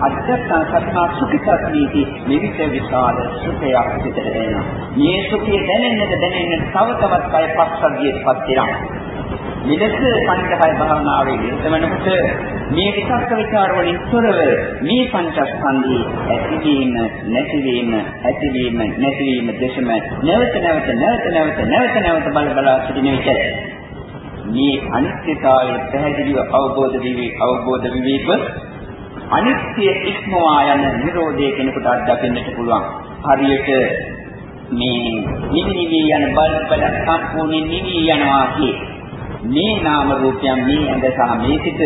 අධ්‍යාත්ම සත්‍නා සුඛිතත්වීති මෙවිත විශාල සුඛයක් පිටට එනවා. මේ සුඛය දැනෙන්නද දැනෙන්න තව තවත් කය පස්සද්ධියටපත් වෙනවා. මෙලෙස පංචකාය භාවනාවේ නිරතවනකොට මේ විචක්ක විචාර වලින් තොරව මේ පංචස්කන්ධී ඇතිවීම නැතිවීම ඇතිවීම නැතිවීම දෙසම නැවත නැවත නැවත නැවත නැවත නැවත බල බලා සිටින විට මේ අනිත්‍යතාවය පැහැදිලිව අවබෝධ වී අවබෝධ වීක අනිත්‍ය ඉක්මවා යන නිරෝධය කෙනෙකුට අත්දකින්නට පුළුවන්. හරියට මේ නිවි නිවි යන බල බල සම්පූර්ණ නිවි යනවා කියේ. මේ නාම රූපයන් මේ ඇඟ සහ මේ සිත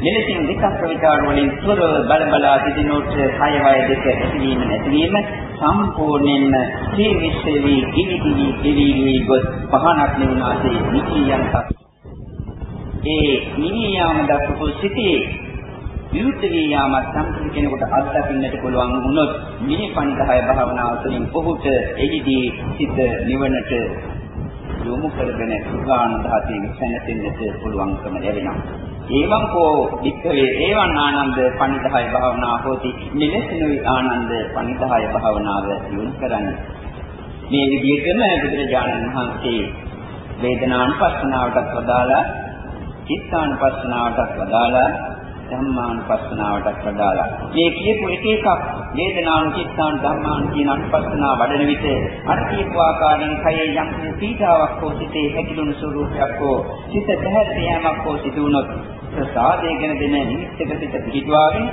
මෙලෙසින් විකල්ප විචාර වලින් තොර බල බලා සිටිනොත් කය වය දෙක ඇතිවීම නැතිවීම සම්පූර්ණයෙන්ම සීවිස්සෙවි කිවිකිවි කිවිවි ගොස් පහනක් නෙවුනාසේ නිකියන්ට ඒ නිවියාම දක්වපු සිටී විරුද්ධ වී යාමත් සම්පූර්ණ කෙනෙකුට අත්දකින්නට පුළුවන් වුණොත් මේ පණිදාය භාවනාව තුළින් ඔහුට එහිදී සිත නිවනට යොමු කරගෙන සුඛාන ධාතයෙන් සැනසෙන්නට පුළුවන්කම ලැබෙනවා. ඒවං කෝ වික්ඛවේ ඒවං ආනන්ද පණිදාය භාවනා හෝති මෙලෙසිනුයි ආනන්ද පණිදාය භාවනාව යොමු කරන්නේ. මේ විදිහටම බුදුරජාණන් වහන්සේ වේදනානුපස්සනාවටත් වදාලා චිත්තානුපස්සනාවටත් වදාලා ධම්මානුපස්සනාවටත් වඩාලා මේ කියපු එක එකක් වේදනානුචිත්තාන ධම්මාන කියන අනුපස්සනා වඩන විට අර කියපු ආකාරයෙන් කයේ යම් සීතාවක් හෝ සිටේ හැකිලුණු ස්වરૂපයක් හෝ සිත පැහැදිලි යෑමක් හෝ සිදු වුණොත් ප්‍රසාදය ගැන දෙන නිමිත්තක සිට පිටවාගෙන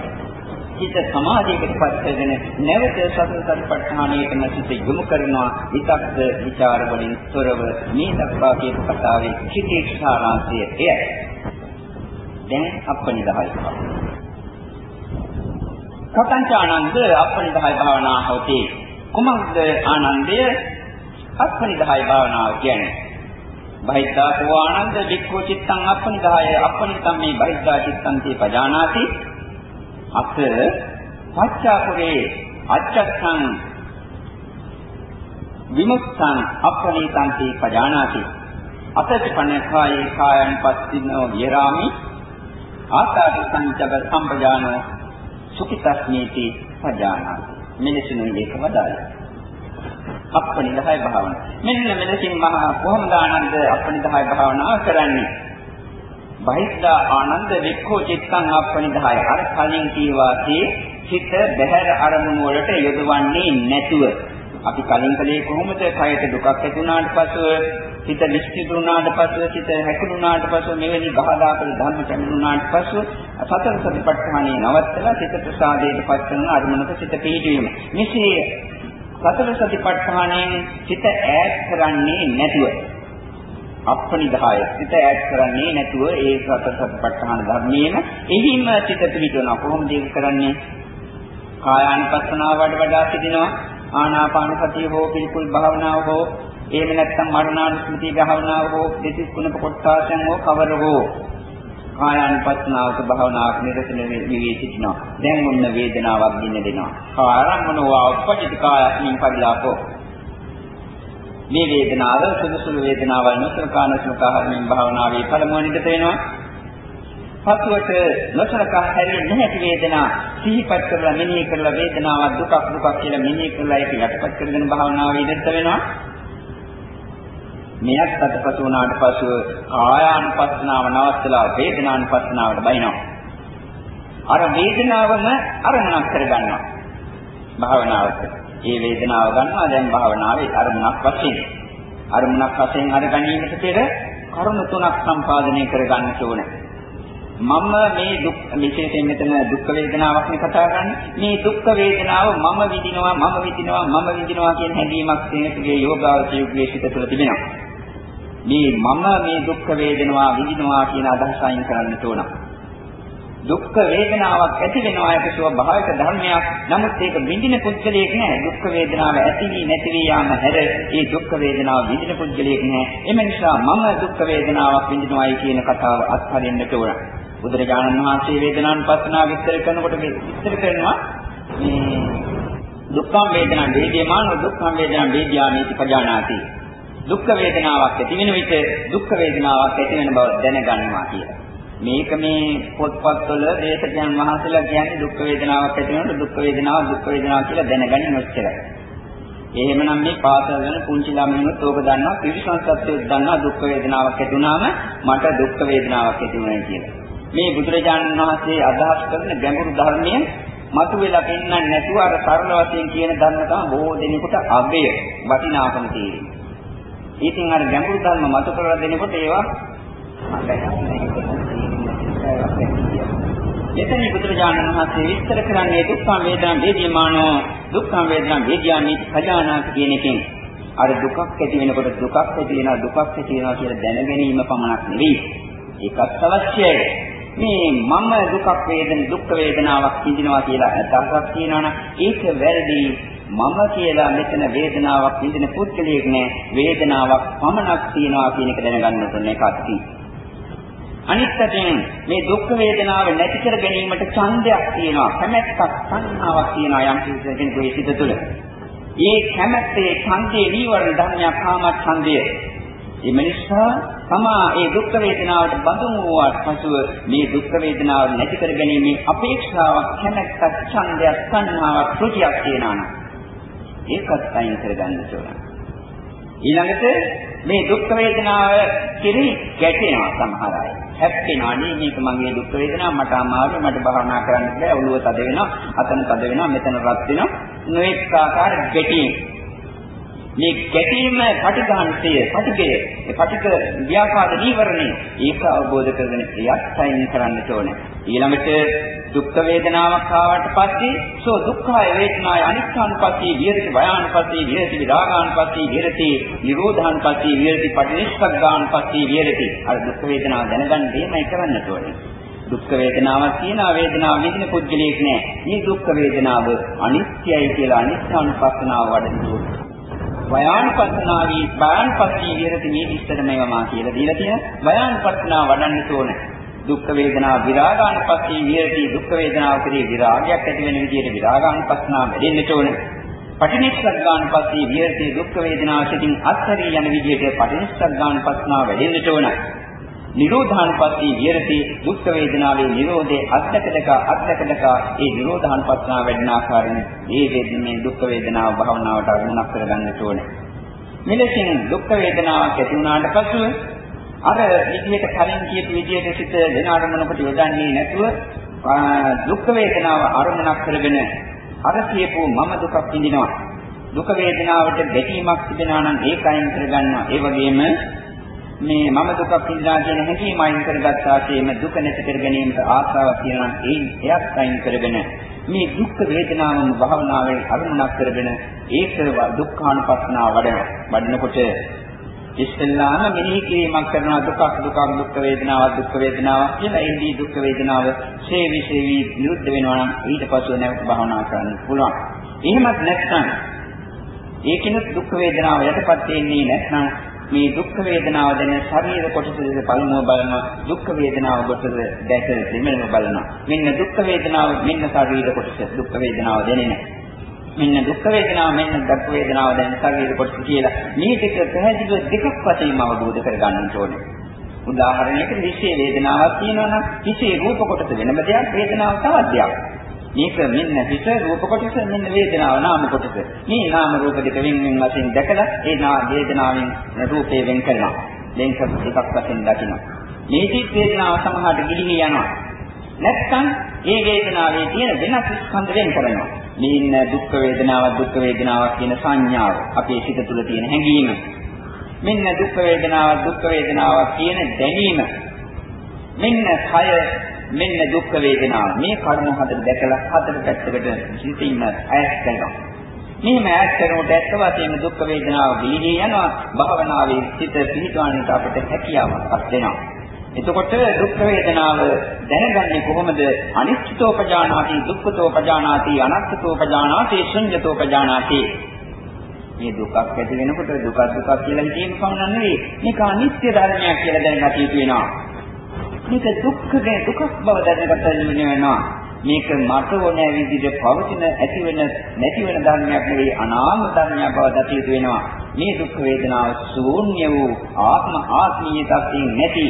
චිත්ත සමාධියකට පත්වගෙන නැවත සතර සතිපට්ඨානයටම සිත යොමු කරනවා. විතක්ද ਵਿਚාර වලින් තොරව මේ දක්වා කියපු කතාවේ චිතේ සාරාංශය එයයි. දැන් අපනිදාය කතංච ආනන්ද අපනිදාය භාවනා හොති කුමක්ද ආනන්දය? අපනිදාය භාවනාව කියන්නේ? බහිද්ධා කෝ ආනන්ද වික්ඛෝ චිත්තං අපනිදාය අපනිතම් මේ බහිද්ධා චිත්තං තේ පජානාති. අත පච්චාපුරේ අච්චස්සං විමුක්තං අපනිතං තේ පජානාති. අතචපන කායේ කායන් පස්සිනෝ විරාමි ආකාශ සංචබ සම්පජානෝ සුඛිතස්මේති පජානාති මෙලෙසිනුයි ඒක වදාළා. අප්පනිදාය භාවන. මෙන්න මෙලෙසින් මහා කොහොමද ආනන්ද අප්පනිදාය භාවනාව කරන්නේ? බහිද්ධා ආනන්ද වික්ඛෝ චිත්තං අප්පනිදාය අර කලින් කීවාසේ හිත බහැර අරමුණු වලට යොදවන්නේ නැතුව. අපි කලින් කලේ කොහොමද කයට දුකක් ඇති වුණාට පස්සෙ හිත නිශ්චිතුණාට පස්සෙ හිත හැකුණාට පස්සෙ මෙවැනි ගහදාකල ධර්ම කැමුණාට පස්සෙ සතර සතිපට්ඨානේ නවත්තලා හිත ප්‍රසාදයට පත් කරන අරමුණක සිත පිහිටවීම. මෙසේ සතර සතිපට්ඨානයෙන් හිත ඈත් කරන්නේ නැතුව අප්පනිදාය සිත ඈත් කරන්නේ නැතුව ඒ සතර සතිපට්ඨාන ධර්මයේම එහිම සිත පිහිටවනවා. කොහොමද ඒක කරන්නේ? කායානුපස්සනාව වඩ වඩා සිටිනවා ආනාපාන සතිය හෝ පිළිකුල් භාවනාව හෝ එහෙම නැත්නම් මරණානුස්මෘති භාවනාව හෝ දෙතිස් කුණප කොටසයන් හෝ කවර හෝ කායානුපස්සනාවක භාවනාවක් නිරතන වෙවි සිටිනවා. දැන් ඔන්න වේදනාවක් දින්න දෙනවා. ආරම්මනෝ උපපජිත කායස්මින් පරිලාපෝ මේ වේදනාව සුදුසු වේදනාවල් නොසලකානසලකාහමින් භාවනාවේ පළමුව නිරත වෙනවා. පසුවට නොසලකා හැරෙන්නේ නැති වේදනා සිහිපත් කරලා මෙනෙහි කරලා වේදනාවක් දුකක් දුකක් කියලා මෙනෙහි කරලා ඒක යටපත් කරගෙන භාවනාව ඉදිරියට වෙනවා. මෙයක් අතපසු වුණාට පසුව කායානුපස්සනාව නවත්තලා වේදනානුපස්සනාවට බයිනවා. අර වේදනාවම අරමුණක් කරගන්නවා. භාවනාවට. මේ වේදනාව ගන්නවා දැන් භාවනාවේ අරමුණක් වශයෙන්. අරමුණක් වශයෙන් අරගැනීමට පෙර කරුණු තුනක් සම්පාදනය කරගන්න ඕනේ. මම මේ දුක් විශේෂයෙන් මෙතන දුක් වේදනාවක් නේ කතා කරන්නේ. මේ දුක් වේදනාව මම විඳිනවා මම විඳිනවා මම විඳිනවා කියන හැඟීමක් තේනතුගේ යෝගාවචියුගේ සිත තුළ තිබෙනවා. මේ මම මේ දුක් වේදනාව විඳිනවා කියන අදහස අයින් කරන්න ඕන. දුක් වේදනාවක් ඇති වෙනවා ඒක ස්වභාවික ධර්මයක්. නමුත් ඒක විඳින පුද්ගලයෙක් නෑ. දුක් වේදනාව ඇති වී නැති වී යාම හැර ඒ දුක් වේදනාව විඳින පුද්ගලයෙක් නෑ. එම නිසා මම දුක් වේදනාවක් විඳිනවායි කියන කතාව අත්හරින්නට ඕන. බුදුරජාණන් වහන්සේ වේදනානුපස්සනාව විස්තර කරනකොට විස්තර කරනවා මේ දුක්ඛ වේදනා වේදේමාන දුක්ඛ වේදනා වේද්‍යාමේති පජානාති දුක් වේදනාවක් ඇති වෙන විට දුක් වේදනාවක් ඇති වෙන බව දැනගන්නවා කියලා. මේක මේ පොත්පත්වල දේශකයන් වහන්සේලා කියන්නේ දුක් වේදනාවක් ඇති වෙනකොට දුක් වේදනාව දුක් වේදනාව කියලා දැනගන්නේ ඔච්චරයි. එහෙමනම් මේ පාසල් වල පුංචි ළමයිනුත් ඕක දන්නවා පිරිසන්සත්ත්වයක් දන්නවා දුක් වේදනාවක් ඇති වුණාම මට දුක් වේදනාවක් ඇති වුණා කියලා. මේ බුදුරජාණන් වහන්සේ අදහස් කරන ගැඹුරු ධර්මය මතුවෙලා පෙන්වන්නේ නැතුව අර සරල වශයෙන් කියන ධර්ම තමයි බොහෝ දෙනෙකුට අබේ වටිනාකම තියෙන්නේ. ඉතින් අර ගැඹුරු ධර්ම මතු කරලා දෙනකොට ඒවා එතන බුදුරජාණන් වහන්සේ විස්තර කරන්නේ දුක්ඛ වේදනා වේදිමානෝ දුක්ඛ වේදනා වේද්‍යානි khජානාති කියන එකෙන්. අර දුකක් ඇති වෙනකොට දුකක් ඇති වෙනවා දුකක් ඇති වෙනවා කියලා දැන ගැනීම පමණක් නෙවෙයි. ඒකත් අවශ්‍යයි. මේ මම දුකක් වේදන දුක් වේදනාවක් විඳිනවා කියලා අදහසක් තියෙනවනම් ඒක වැරදි. මම කියලා මෙතන වේදනාවක් විඳින පුද්ගලයෙක් නෑ වේදනාවක් පමණක් තියෙනවා කියන එක දැනගන්න ඕනේ කත්ටි අනිත් පැත්තෙන් මේ දුක් වේදනාව නැති කර ගැනීමට ඡන්දයක් තියෙනවා කැමැත්තක් සංහාවක් තියෙනවා යම් කිසි කෙනෙකුගේ සිත තුළ. මේ කැමැත්තේ ඡන්දේ නීවරණ ධර්මයක් කාම ඡන්දය. මේ මිනිසා තමා ඒ දුක් වේදනාවට බඳුන් වූාට පසුව මේ දුක් වේදනාව නැති කර ගැනීමේ අපේක්ෂාවක් කැමැත්තක් ඡන්දයක් සංහාවක් රුචියක් තියෙනවා නම් ඒකත් අයින් කරගන්න ඕන. ඊළඟට මේ දුක් වේදනාව කෙරෙහි ගැටෙනවා සමහර අය. හැප්පෙනවා නේ මේක මගේ දුක් වේදනාව මට අමාරුයි මට භාවනා කරන්න බෑ ඔළුව තද වෙනවා අතන තද වෙනවා මෙතන රත් වෙනවා නොඑක ආකාර ගැටීම් මේ ගැටීම පටිඝාන්තය පටිඝය ඒ පටිඝ ව්‍යාපාද නීවරණය ඒක අවබෝධ කරගෙන එයත් අයින් කරන්න ඕනේ. ඊළඟට දුක් වේදනාවක් ආවට පස්සේ සෝ දුක්ඛය වේදනාය අනිච්ඡානුපස්සී විහෙරති භයානුපස්සී විහෙරති විරාගානුපස්සී විහෙරති නිරෝධානුපස්සී විහෙරති පටිනිස්සග්ගානුපස්සී විහෙරති. අර දුක් වේදනාව දැනගන්න දෙයමයි කරන්න ඕනේ. දුක් වේදනාවක් තියෙනවා වේදනාව විඳින පුද්ගලයෙක් නෑ. මේ දුක් වේදනාව අනිත්‍යයි කියලා අනිත්‍යානුපස්සනාව වඩන භයානුපස්සනාවී භයානුපස්සී විහෙරති මේ ඉස්තර මේවා මා කියලා දීලා තියෙන භයානුපස්සනාව වඩන්න ඕනේ දුක් වේදනා විරාගානුපස්සී විහෙරති දුක් වේදනාව කෙරේ විරාගයක් ඇති වෙන විදිහට විරාගානුපස්සනාව වැඩෙන්නට ඕන. පටිනිස්සග්ගානුපස්සී විහෙරති දුක් වේදනාව සිටින් අත්හැරී යන විදිහට පටිනිස්සග්ගානුපස්සනාව වැඩෙන්නට ඕන. නිරෝධානුපස්සී විහෙරති දුක් වේදනාවේ නිරෝධයේ අත්දකදක අත්දකදක. ඒ නිරෝධානුපස්සනාව වැඩෙන ආකාරයෙන් මේ වේදනේ දුක් වේදනාව භවනාවට අරමුණක් කරගන්නට ඕනේ. මෙලෙසින් දුක් වේදනාවක් ඇති වුණාට පසුව අර විදිහට කලින් කියපු විදිහට සිත වෙන අරමුණකට යොදන්නේ නැතුව දුක් වේදනාව අරමුණක් කරගෙන අර කියපු මම දුකක් විඳිනවා. දුක වේදනාවට ගැටීමක් තිබෙනවා නම් ඒක අයින් කරගන්නවා. ඒ වගේම මේ මම දුකක් විඳිනා කියන හැඟීම අයින් කරගත්තාseම දුක නැති කර ගැනීමට ආශාවක් තියෙනවා ඒ එයත් අයින් කරගෙන මේ දුක් වේදනාවම භාවනාවේ අරමුණක් කරගෙන ඒක දුක්ඛානුපස්සනාව වඩන වඩනකොට ඉස්සෙල්ලාම මෙනෙහි කිරීමක් කරනවා දුකක් දුකක් දුක් වේදනාවක් දුක් වේදනාවක් කියලා එන්නේ දුක් වේදනාව ශේවි ශේවි නිරුද්ධ වෙනවා නම් ඊට පස්ව නැවත භාවනා කරන්න පුළුවන්. එහෙමත් නැත්නම් ඒකිනුත් දුක් වේදනාව යටපත් වෙන්නේ නැත්නම් මේ දුක් වේදනාව දැන ශරීර කොටස දෙස පළමුව බලනවා දුක් වේදනාව කොටස දැක දෙමෙලම බලනවා. මෙන්න දුක් වේදනාව මෙන්න ශරීර කොටස දුක් වේදනාව දැනෙන්නේ මෙන්න දුක් වේදනාව මෙන්න දුක් වේදනාව දැන් ශරීර කොට කියලා මේ දෙක පැහැදිලිව දෙකක් වශයෙන් අවබෝධ කරගන්න ඕනේ. උදාහරණයකට විශේෂ වේදනාවක් තියෙනවා නම් විශේෂ රූප කොටස වෙනම දෙයක් වේදනාව තවත් දෙයක්. මේක මෙන්න හිත රූප කොටස මෙන්න වේදනාව නාම කොටස. මේ නාම රූප දෙක වෙන වෙන වශයෙන් දැකලා ඒ නා වේදනාවෙන් රූපේ වෙන් කරනවා. දෙක එකක් වශයෙන් දකිනවා. මේ දික් වේදනාව සමහරට ගිලිහි යනවා. නැත්නම් ඒ වේදනාවේ තියෙන වෙනස් ස්කන්ධ වෙන් කරනවා. මේන්න දුක් වේදනාවක් දුක් වේදනාවක් කියන සංඥාව අපේ සිත තුළ තියෙන හැඟීම. මෙන්න දුක් වේදනාවක් දුක් වේදනාවක් කියන දැනීම. මෙන්න කය මෙන්න දුක් වේදනාව. මේ කර්ම හතර දැකලා හතර පැත්තකට සිතින්ම ඈත් කරනවා. මෙහෙම ඈත් කරනකොට ඇත්ත වශයෙන්ම දුක් වේදනාව ගිලිහී යනවා. භාවනාවේ සිත පිහිටවන්නට අපිට හැකියාවක් වෙනවා. එතකොට දුක් වේදනාව දැනගන්නේ කොහොමද? අනිච්චතෝපජානාති, දුක්ඛතෝපජානාති, අනත්තතෝපජානාති, ශුඤ්ඤතෝපජානාති. මේ දුකක් ඇති වෙනකොට දුක දුක කියලා හිතීම පමණ නෙවෙයි. මේක අනිත්‍ය ධර්මයක් කියලා දැනගත යුතු වෙනවා. මේක දුක්ඛේ දුකක් බව දැනගත යුතු වෙනවා. මේක මට ඕනෑ විදිහට පවතින ඇති වෙන නැති වෙන ධර්මයක් නෙවෙයි අනාම ධර්මයක් බව දත යුතු වෙනවා. මේ දුක් වේදනාව ශූන්‍ය වූ ආත්ම ආත්මීය තත්ත්වයෙන් නැති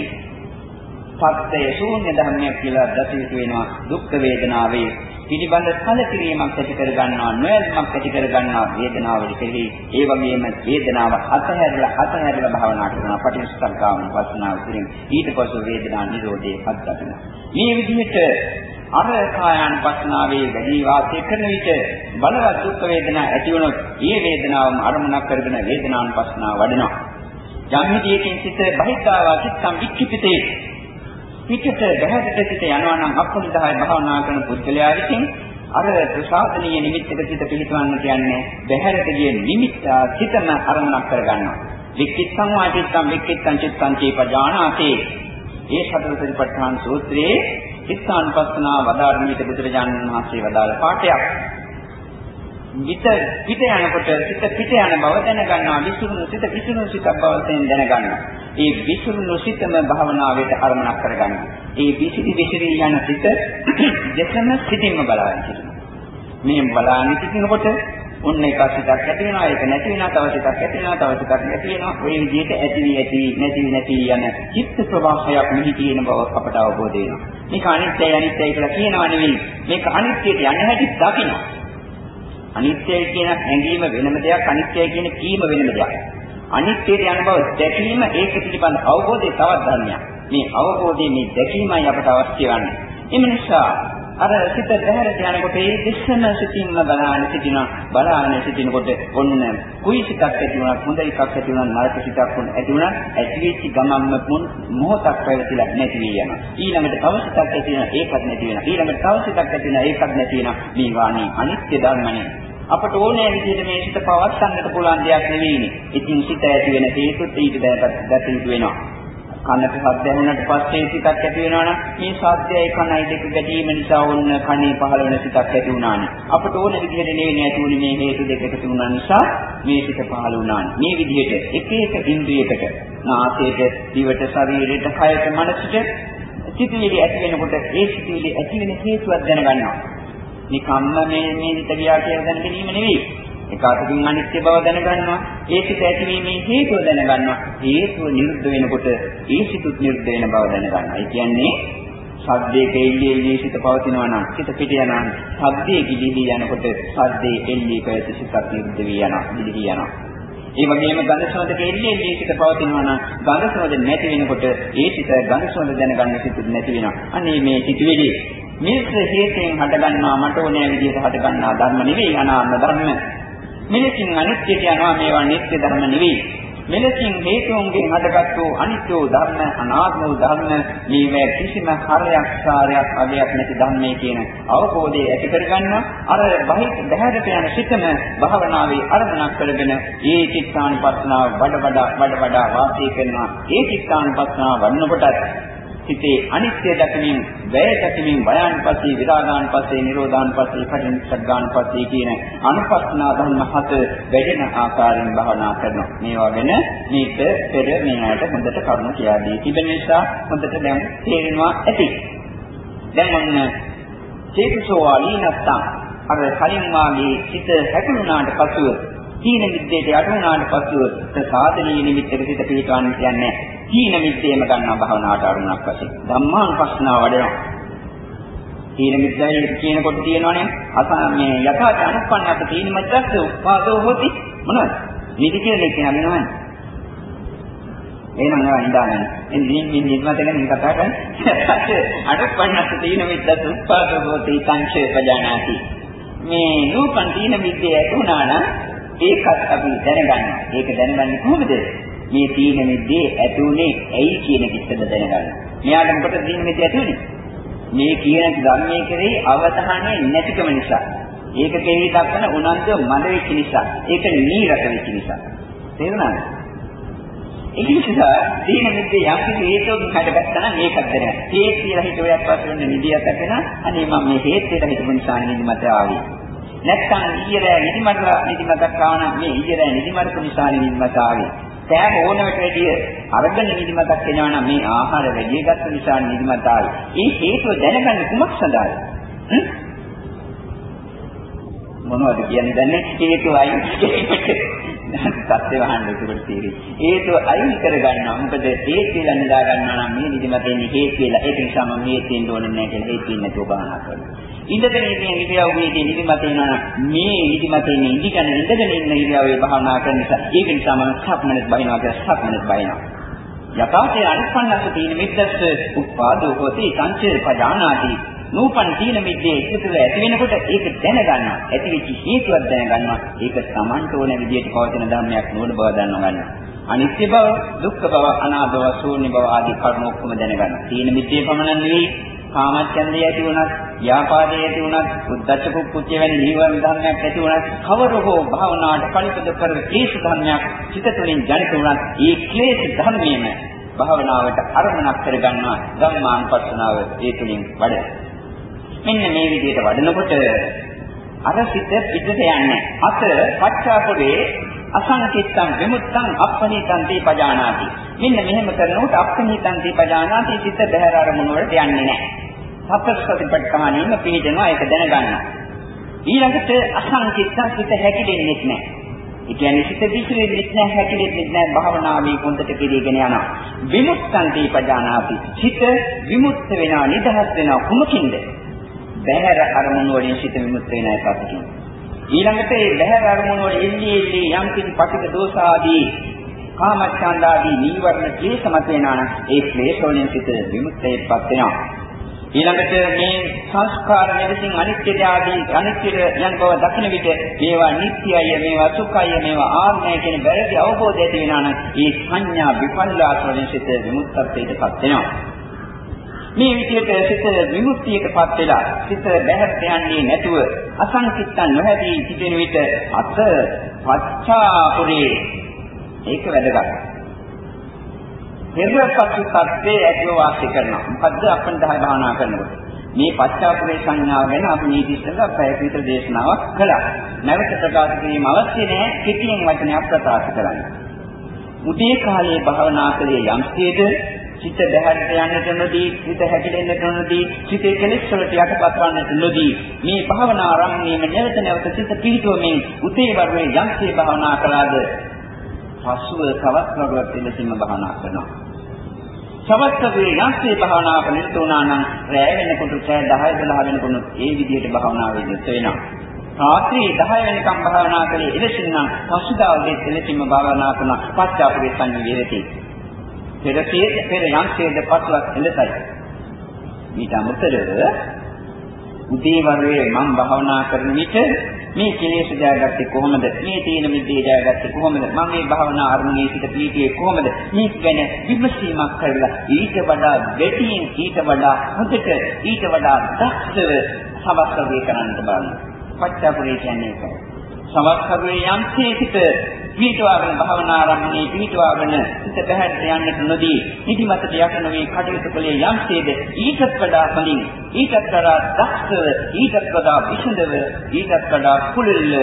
සත්‍යය ශූන්‍ය ධර්මයක් කියලා දත යුතු වෙනවා දුක් වේදනාවේ පිළිබඳ කලකිරීමක් ඇති කර ගන්නවා නොයල්මක් ඇති කර ගන්නවා වේදනාවලි කෙරෙහි ඒ වගේම වේදනාව අතහැරලා අතහැරලා භාවනා කරනවා පටිච්චසමුප්පාදන වස්නාව තුළින් ඊට පස්ව වේදනා නිරෝධයේ අත්දකිනවා. මේ විදිහට අර කායानुපස්නාවේ වැඩි වාසය කරන විට බලවත් දුක් වේදනා ඇති වුණොත් ඒ වේදනාවම අරමුණක් කරගෙන වේදනානුපස්නාව වඩනවා. යම් විදියකින් සිත බහිද්ධාවා චිත්තම් වික්ඛිපිතේ පිටට බහැරට සිට යනවා නම් අපනිදාය භාවනා කරන පුද්ගලයා විසින් අර ප්‍රසාදනීය නිමිත්තක සිට පිළිතුරන්න කියන්නේ බහැරට ගිය නිමිත්ත සිතම අරමුණක් කරගන්නවා. වික්කිත්තං වාචිත්තං වික්කිත්තං චිත්තං චේපජානාති. ඒ සතර සතිපට්ඨාන සූත්‍රයේ චිත්තානුපස්සනා වදාරණීට බුදුරජාණන් වහන්සේ වදාළ පාඩයක්. විත පිට යනකොට සිත පිට යන බව දැනගන්නවා. විසුණු සිත විසුණු සිතක් බව දැනගන්නවා. ඒ විසුණු සිතම භාවනාවට අරමුණක් කරගන්නවා ඒ විසිරි විසිරි යන සිත දෙකම සිතින්ම බලාගෙන සිටිනවා මේ බලාගෙන සිටිනකොට ඔන්න එක සිතක් ඇති වෙනවා ඒක නැති වෙනවා තව සිතක් ඇති වෙනවා තව සිතක් නැති වෙනවා. ওই විදිහට ඇති වී ඇති නැති වී නැති යන චිත්ත ප්‍රවාහයක් මෙහි තියෙන බව අපට අවබෝධ වෙනවා. මේක අනිත්‍යයි අනිත්‍යයි කියලා කියනවා නෙවෙයි. මේක අනිත්‍යයට යන හැටි දකිනවා. අනිත්‍යයි කියන හැඟීම වෙනම දෙයක් අනිත්‍යයි කියන කීම වෙනම දෙයක්. අනිත්‍යයට යන බව දැකීම ඒක පිළිබඳ අවබෝධය තවත් ධර්මයක්. මේ අවබෝධයේ මේ දැකීමයි අපට අවශ්‍ය වන්නේ. එම නිසා අර සිත බහැරට යනකොට ඒ දිස්සන සිතින්ම බලාගෙන සිටින බලාගෙන සිටිනකොට ඔන්න කුයි සිතක් ඇති වුණා හොඳ එකක් ඇති වුණා නරක සිතක් වුණ ඇති වුණා ඇති වෙච්ච ගමන්ම මුන් මොහොතක් පැවතිලා නැති වී යනවා ඊළඟට තව සිතක් ඇති වෙනවා ඒකත් නැති වෙනවා ඊළඟට තව සිතක් ඇති වෙනවා ඒකත් නැති වෙනවා මේ වාණී අනිත්‍ය ධර්මනේ අපට ඕනෑ විදිහට මේ සිත පවත්න්නට පුළුවන් දෙයක් නෙවෙයිනේ. ඉතින් සිත ඇති වෙන හේතුත් ඊට දැකගත යුතු වෙනවා. කනට ශබ්ද ඇහුනට පස්සේ සිතක් ඇති වෙනවා නම් මේ ශබ්දයයි කනයි දෙක ගැටීම නිසා වුණ කනේ පහළ වෙන සිතක් ඇති වුණානේ. අපට ඕන විදිහට නෙවෙයි ඇති වුණේ මේ හේතු දෙක එකතු වුණා නිසා මේ සිත පහළ වුණානේ. මේ විදිහට එක එක ඉන්ද්‍රියකට නාසයට, දිවට, ශරීරයට, කයට, මනසට සිතුවිලි ඇති වෙනකොට ඒ සිතුවිලි ඇති වෙන හේතුවක් දැනගන්නවා. නිකම්ම මේ මේ හිත ගියා කියලා දැන ගැනීම නෙවෙයි. ඒකාතකින් අනිත්‍ය බව දැනගන්නවා. ඒ සිත ඇතිවීමේ හේතුව දැනගන්නවා. හේතුව නිරුද්ධ වෙනකොට ඒ සිතුත් නිරුද්ධ වෙන බව දැනගන්නවා. ඒ කියන්නේ සද්දේක එල්ලී එල්ලී සිත පවතිනවා නම් සිත පිට යනවා. සද්දේ ගිලිහි යනකොට සද්දේ එල්ලී පැවති සිතක් නිරුද්ධ වී යනවා. ගිලිහි යනවා. ඒ වගේම ගඳ සුවඳ කෙරෙන්නේ මේ සිත පවතිනවා නම් ගඳ සුවඳ නැති වෙනකොට ඒ සිත ගඳ සුවඳ දැනගන්න සිත නැති වෙනවා. අනේ මේ සිතුවිලි මේක හේතෙන් හටගන්නා මට ඕනෑ විදිහට හටගන්නා ධර්ම නෙවෙයි අනාත්ම ධර්ම. මෙලෙසින් අනිත්‍යයට යනවා මේවා නිත්‍ය ධර්ම නෙවෙයි. මෙලෙසින් හේතුන්ගෙන් හටගත්තු අනිත්‍ය ධර්ම අනාත්ම ධර්ම මේවා කිසිම හරයක් සාරයක් අගයක් නැති ධර්මයේ කියන අවබෝධය ඇති කරගන්නවා අර බහිත් බහැරට යන සිතම භාවනාවේ අරමුණක් කරගෙන ඒ චිත්තානුපස්සනාව වඩ වඩා වඩ වඩා වාසය කරනවා ඒ චිත්තානුපස්සනාව වඩනකොටත් හිතේ අනිත්‍ය දකිමින්, වැය දකිමින්, වයන් පස්සේ, විරාගාන් පස්සේ, නිරෝධාන් පස්සේ, පටිච්චසග්ගාන් පස්සේ කියන අනුපස්නා ධර්ම හත වැඩෙන ආකාරයෙන් භවනා කරනවා. මේවා ගැන මේක පෙර මේ ආයත හොඳට කරුණු කියලා දී තිබෙන නිසා හොඳට දැන් තේරෙනවා ඇති. දැන් ඔන්න චේතසෝ ආලීනත්තං අර කලින් වාගේ සිත හැකුණාට පසුව තීන මිද්දේට යට වුණාට පසුව සාධනීය නිමිත්තක සිට පිටවන්න කියන්නේ තීන මිද්දේම ගන්නවා භවනාට අරුණක් වශයෙන් ධම්මානුපස්සනාව වඩනවා. තීන මිද්දයි කියනකොට තියෙනවනේ. අසා මේ යථාර්ථ අනුපන්නක තීන මිද්දස්ස උපාදෝ හොති. මොනවද? නිදි කියන එක කියනවනේ එහෙනම් ඒවා ඉඳාගෙන ඉන්නේ මේ නිර්මත ගැන කතා කරන්නේ. අනුපන්නක තීන මිද්දස්ස උපාදෝ හොති සංක්ෂේපජානාති මේ නූපන් තීන මිද්දේ ඇතුණා නම් ඒකත් අපි දැනගන්නවා. ඒක දැනගන්නේ කොහොමද? මේ තීන මිද්දේ ඇතුනේ ඇයි කියන කිස්සද දැනගන්න. මෙයාට මොකටද තීන මිද්දේ ඇතුනේ? මේ කියන ධර්මයේ කෙරෙහි අවධානය නැතිකම නිසා. ඒක කෙරෙහි දක්වන උනන්දුව මද වෙච්ච නිසා. ඒක නීරස වෙච්ච නිසා. තේරුණාද? ඒ නිසා තීන මිද්දේ යම් කිසි හේතුවකින් හටගත්තා නම් ඒකත් දැනගන්න. හේත් කියලා හිතුවයක් පස්සේ නිදියක් ඇතන අනේ මම මේ හේත් දෙයට හිතපු නිසා නිදිමත ආවේ. නැත්නම් ඊයරෑ නිදිමතලා නිදිමතක් ආවනම් මේ ඊයරෑ නිදිමත නිසා නිදිමත ආවේ. කෑම ඕනකට වැඩිය අරගෙන නිදිමතක් එනවා නම් මේ ආහාර වැඩි ගත්ත නිසා නිදිමත ආවේ. ඒ හේතුව දැනගන්න කුමක් සඳහාද? මොනවද කියන්නේ දැන්නේ හේතුවයි සත්‍ය වහන්න ඒකට තීරි. හේතුව අයින් කරගන්නවා. මොකද හේතු කියලා නිදා ගන්නවා නම් මේ නිදිමත එන්නේ හේතු කියලා. ඒක නිසා මම මේ තියෙන්න ඕනේ නැහැ කියලා හේතු ඉන්න නැතුව බාහනා කරනවා. ඉඳගෙන ඉන්න ඉරියව්වේදී නිදිමත එනවා මේ නිදිමත එන්නේ ඉඳගෙන ඉඳගෙන ඉන්න ඉරියව්වේ භාවනා කරන නිසා ඒක නිසා මම සක්මනත් බහිනවා කියලා සක්මනත් බහිනවා. යථාර්ථය අනිපන්නස තීන මිද්දස්ස උපාදෝ හොති සංචේ පජානාති නූපන් තීන මිද්දේ ඉතිතුල ඇති වෙනකොට ඒක දැනගන්නවා. ඇති වෙච්ච හේතුවක් දැනගන්නවා. ඒක Tamanට ඕන විදිහට පවතින ධර්මයක් නෝන බව දන්නවගන්න අනිත්‍ය බව දුක්ඛ බව අනාත්ම බව ශූන්‍ය බව ආදී කරුණු ඔක්කොම දැනගන්න. තීන මිද්දේ පමණ නෙවෙයි කාමච්ඡන්දය ඇති වුණත්, ව්‍යාපාදය ඇති වුණත්, උද්දච්ච කුක්කුච්ච වැනි නීවරණ ධර්මයක් ඇති වුණත්, කවර හෝ භාවනාවට පරිපද කර ක්ලේශ ධර්මයක් චිත තුළින් ජනිත වුණත්, ඒ ක්ලේශ ධර්මයේම භාවනාවට අරමුණක් කරගන්නවා ධම්මානුපස්සනාව ඒ තුළින් වඩන. මෙන්න මේ විදිහට වඩනකොට අර සිත පිටට යන්නේ. අත පච්චාපුරේ අසංකිට්ඨං විමුක්තං අප්පනිතං තේ පජානාති. මෙන්න මෙහෙම කරනකොට අප්පනිතං තේ පජානාති සිත බහැර අරමුණ වලට යන්නේ නැහැ. සතරසතිපට්ඨානෙම පිළිදෙනවා ඒක දැනගන්න. ඊළඟට අසංකිට්ඨං සිත හැකිලෙන්නේ නැහැ. ඒ කියන්නේ සිත විසිරෙන්නේ නැහැ හැකිලෙන්නේ නැහැ භාවනාවේ කොන්දට පිළිගෙන යනවා. විමුක්තං තේ පජානාති. සිත විමුක්ත වෙනවා නිදහස් වෙනවා කුමකින්ද? බහැර අරමුණු වලින් සිත විමුක්ත වෙන එකකින්. ඊළඟට මේ බහැර අරමුණු වල එල්ලී එල්ලී යම් කිසි පටික දෝෂ ආදී කාමච්ඡන්ද ආදී නීවරණ ක්ලේශ මත වෙනා නම් ඒ ක්ලේශ වලින් සිත විමුක්තයටපත් වෙනවා. ඊළඟට මේ සංස්කාර මෙලෙසින් අනිත්‍ය ආදී අනිත්‍ය යන බව දකින විට මේවා නිට්ටයයි මේවා සුඛයි මේවා ආත්මයි කියන බැරි අවබෝධය ඇති වෙනා නම් ඒ සංඥා විපල්ලාස වලින් සිත විමුක්තත්වයටපත් වෙනවා. මේ විදිහට සිත විමුක්තියටපත් වෙලා සිත බැහැරට යන්නේ නැතුව අසංකිට්ඨ නොහැදී සිටින විට අත පච්චාපුරේ ඒක වැදගත්. පෙරපසුපත්තේ ඇතුව වාසය කරනවා. මොකද්ද අපෙන් දහය භාවනා කරනකොට. මේ පච්චාපුරේ සංඥාව ගැන අපි මේ ඉස්සෙල්ලා පැය විතර දේශනාවක් කළා. නැවත ප්‍රකාශ කිරීම අවශ්‍ය නැහැ. පිටින් වචනයක් ප්‍රකාශ කරන්න. උදේ කාලේ භාවනා කළේ යම්සේද සිත බහැරට යන්නට නොදී, සිත හැකිලෙන්නට නොදී, සිතේ කෙලෙස් වලට යටපත් වන්නට නොදී, මේ භාවනා ආරම්භණයම නැවත නැවත සිත පිහිටුවමින් උතේ වරුවේ යම්සේ භාවනා කළාද, පසුව තවත් වරුවක් දෙලසින්ම භාවනා කරනවා. සවස්තවේ යම්සේ භාවනාවක නිරත වුණා නම් රැය වෙනකොට රැය 10 12 වෙනකොට ඒ විදිහට භාවනාවේ නිරත වෙනවා. රාත්‍රී 10 වෙනිකම් භාවනා කළේ එලෙසින් නම් පසුදා උදේ එලෙසින්ම භාවනා කරන පස්චාපරේ සංවිධිතේ පෙරසිය පෙර යම්සේද පසුවත් එලෙසයි. ඊට අමතරව උදේ වරුවේ මම භාවනා කරන විට මේ කෙලෙස් ජයගත්තේ කොහොමද? මේ තීන මිද්දේ ජයගත්තේ කොහොමද? මම මේ භාවනා අරමුණේ සිට පීතියේ කොහොමද? මේක ගැන විමසීමක් කරලා ඊට වඩා දෙටියෙන් ඊට වඩා හොඳට ඊට වඩා දක්ෂව සමස්තවේ කරන්න බලන්න. පච්චාපුරේ කියන්නේ ඒකයි. සමස්තවේ යම්සේ සිට පිටවාගෙන භාවනා ආරම්භණේ පිටවාගෙන හිත බහැරට යන්නට නොදී නිදිමතට යට නොවේ කටයුතු කළේ යම්සේද ඊටත් වඩා හොඳින් ඊටත් වඩා දක්ෂව ඊටත් වඩා විසඳව ඊටත් වඩා කුලෙල්ල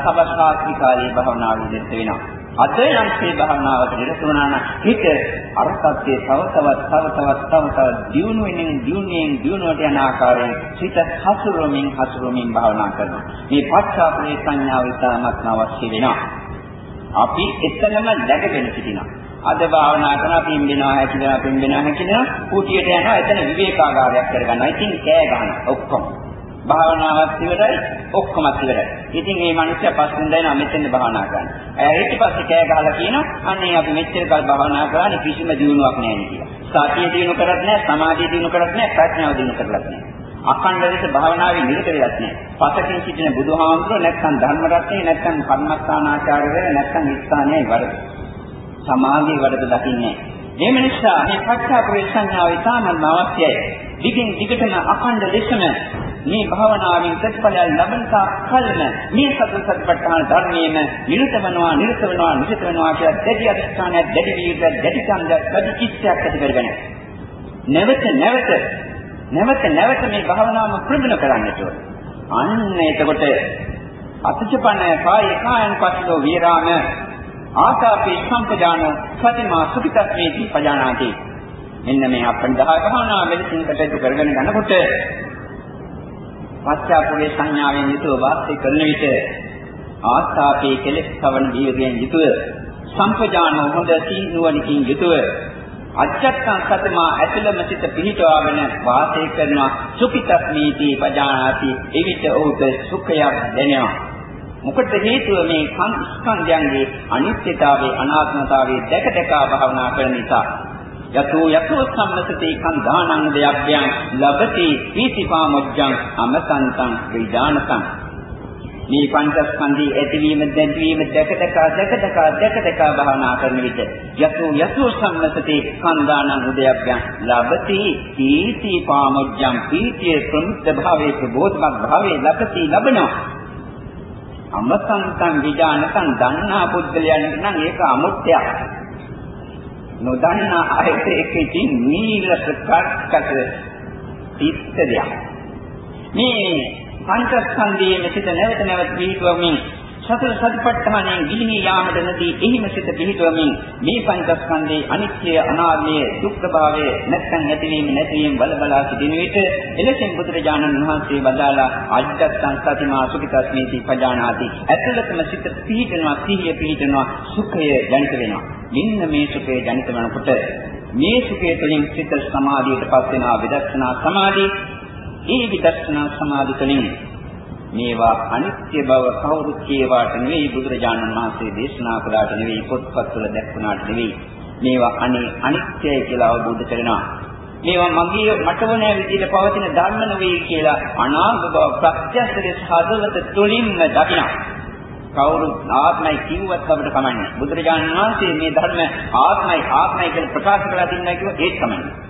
සබස්නාත්මිකාරී භාවනාවෙන් දෙත් වෙනවා අද යම්සේ භාවනාවට නිරත වුණා නම් හිත අර සත්‍යයේ තව තවත් තව තවත් තව තවත් දියුණු වෙනින් දියුණුවෙන් දියුණුවට යන ආකාරයෙන් හිත හසුරුවමින් හසුරුවමින් භාවනා කරනවා. මේ පස්සාපනේ සංඥාව ඉතාමත් අවශ්‍ය වෙනවා. අපි එතනම läගගෙන සිටිනවා. අද භාවනා කරන පින්බිනවා හැකිනවා පින්බිනවා හැකිනවා කුටියට යනවා එතන විවේකාගාරයක් කරගන්නවා. ඉතින් කෑ ගහනවා ඔක්කොම. භාවනාවක් ඉවරයි ඔක්කොමත් ඉවරයි. ඉතින් මේ මිනිස්සු පස්සෙන් දැනන මෙතෙන් භාවනා කරන්න. එයා ඊට පස්සේ කෑ ගහලා කියනවා අනේ අපි මෙච්චර කල් භාවනා කරානේ කිසිම දියුණුවක් නැහැ කියලා. සතිය දිනු කරත් නැහැ, සමාධිය දිනු කරත් නැහැ, ප්‍රඥාව දිනු කරලත් නැහැ. අඛණ්ඩ ලෙස භාවනාවේ නිරත වෙලත් නැහැ. පසකින් සිටින බුදුහාමුදුරුවෝ නැත්නම් ධර්ම රත්නේ නැත්නම් කර්මස්ථානාචාර්යවරු නැත්නම් ස්ථානයේ වරද. සමාධියේ වරද දකින්නේ නැහැ. මේ නිසා මේ පච්චා ප්‍රේක්ෂණාව ඉතාමත් අවශ්‍යයි. දිගින් දිගටම අඛණ්ඩ ලෙසම මේ භාවනාවෙන් ප්‍රතිඵලය ලබන කල්ම මේ සතර සතිපට්ඨාන ධර්මයේම නිරත වෙනවා නිරත වෙනවා නිරත වෙනවා කියලා දෙවි අධිෂ්ඨානය දෙවි වීර්ය දෙවි ඡන්දය දෙවි චිත්තයක් ඇති කරගෙන නැවත නැවත නැවත නැවත මේ භාවනාවම ප්‍රගුණ කරන්නට ඕන. අන්න එතකොට අතිචපන කාය කායන් පස්සෝ විරාම ආකාපේ සම්පජාන සතිමා සුඛිතත්වේදී පජානාති. මෙන්න මේ අපෙන් දහ භාවනා මෙලෙසින් කටයුතු කරගෙන යනකොට පස්චාපුලේ සංඥාවෙන් යුතුව වාසය කරන විට ආස්ථාපේ කෙලෙස් කවන වීර්යයෙන් යුතුව සම්පජාන හොඳ සීනුවණකින් යුතුව අජත්තං සතමා ඇතුළම සිට පිහිටවාගෙන වාසය කරනවා. සුඛිතස්මීති පජානාති. එවිට ඔහුට සුඛයක් දැනෙනවා. මොකද හේතුව මේ ස්කන්ධයන්ගේ අනිත්‍යතාවයේ අනාත්මතාවයේ දැක දැක භාවනා කරන නිසා. යතෝ යතෝ සම්මසතේ කන්දානං දෙයබ්බයන් ලබති. පීතිපාමොජ්ජං අමසන්තං විදානතං මේ පංචස්කන්ධී ඇතිවීම දැඩවීම දැක දැක දැක දැක දැක දැක භාවනා කරන විට යතෝ යතෝ සම්මසතේ කන්දානං උදයබ්බයන් ලබති පීතිපාමොජ්ජං පීතිය ප්‍රමුක්ත භාවයේ ප්‍රබෝධමත් භාවයේ ලබති ලබනවා අමසන්තං විජානතං දන්නා පුද්ගලයන්ට නම් ඒක අමුත්‍යක්. නොදන්නා අයට ඒකකින් නීලස කට්කට තිත්තදයක්. මේ පංචස්කන්ධයේ මෙසිත නැවත නැවත පිළිතුවමින් සතර සතිපට්ඨානයෙන් ගිලිහි යාමට නැදී එහිම සිට පිහිටවමින් මේ පංචස්කන්ධයේ අනිත්‍ය අනාත්මය දුක්ඛ භාවය නැත්නම් ඇතිවීම නැතිවීම බල බලා සිටින විට එලෙසින් බුදුරජාණන් වහන්සේ වදාලා අජ්ජත්තං සතිමා සුඛිතස්මේති පජානාති. ඇතුළතම සිට පිහිටනවා සිහිය පිහිටනවා සුඛය ජනිත වෙනවා. මෙන්න මේ සුඛය ජනිත වෙනකොට මේ සුඛය තුළින් සිත සමාධියටපත් වෙනවා විදර්ශනා සමාධිය ඒ විදර්ශනා සමාධි තුළින් මේවා අනිත්‍ය බව කවුරුත් කියවාට නෙවෙයි බුදුරජාණන් වහන්සේ දේශනා කළාට නෙවෙයි පොත්පත්වල දැක්වුණාට නෙවෙයි. මේවා අනේ අනිත්‍යයි කියලා අවබෝධ කරනවා. මේවා මගේ මටවන විදිහට පවතින ධර්ම නෙවෙයි කියලා අනාත්ම බව ප්‍රත්‍යක්ෂ හදවත තුළින්ම දකිනවා. කවුරු ආත්මයි කිව්වත් අපිට කමන්නේ බුදුරජාණන් වහන්සේ මේ ධර්ම ආත්මයි ආත්මයි කියලා ප්‍රකාශ කරලා තින්නා කිව්ව ඒත් කමන්නේ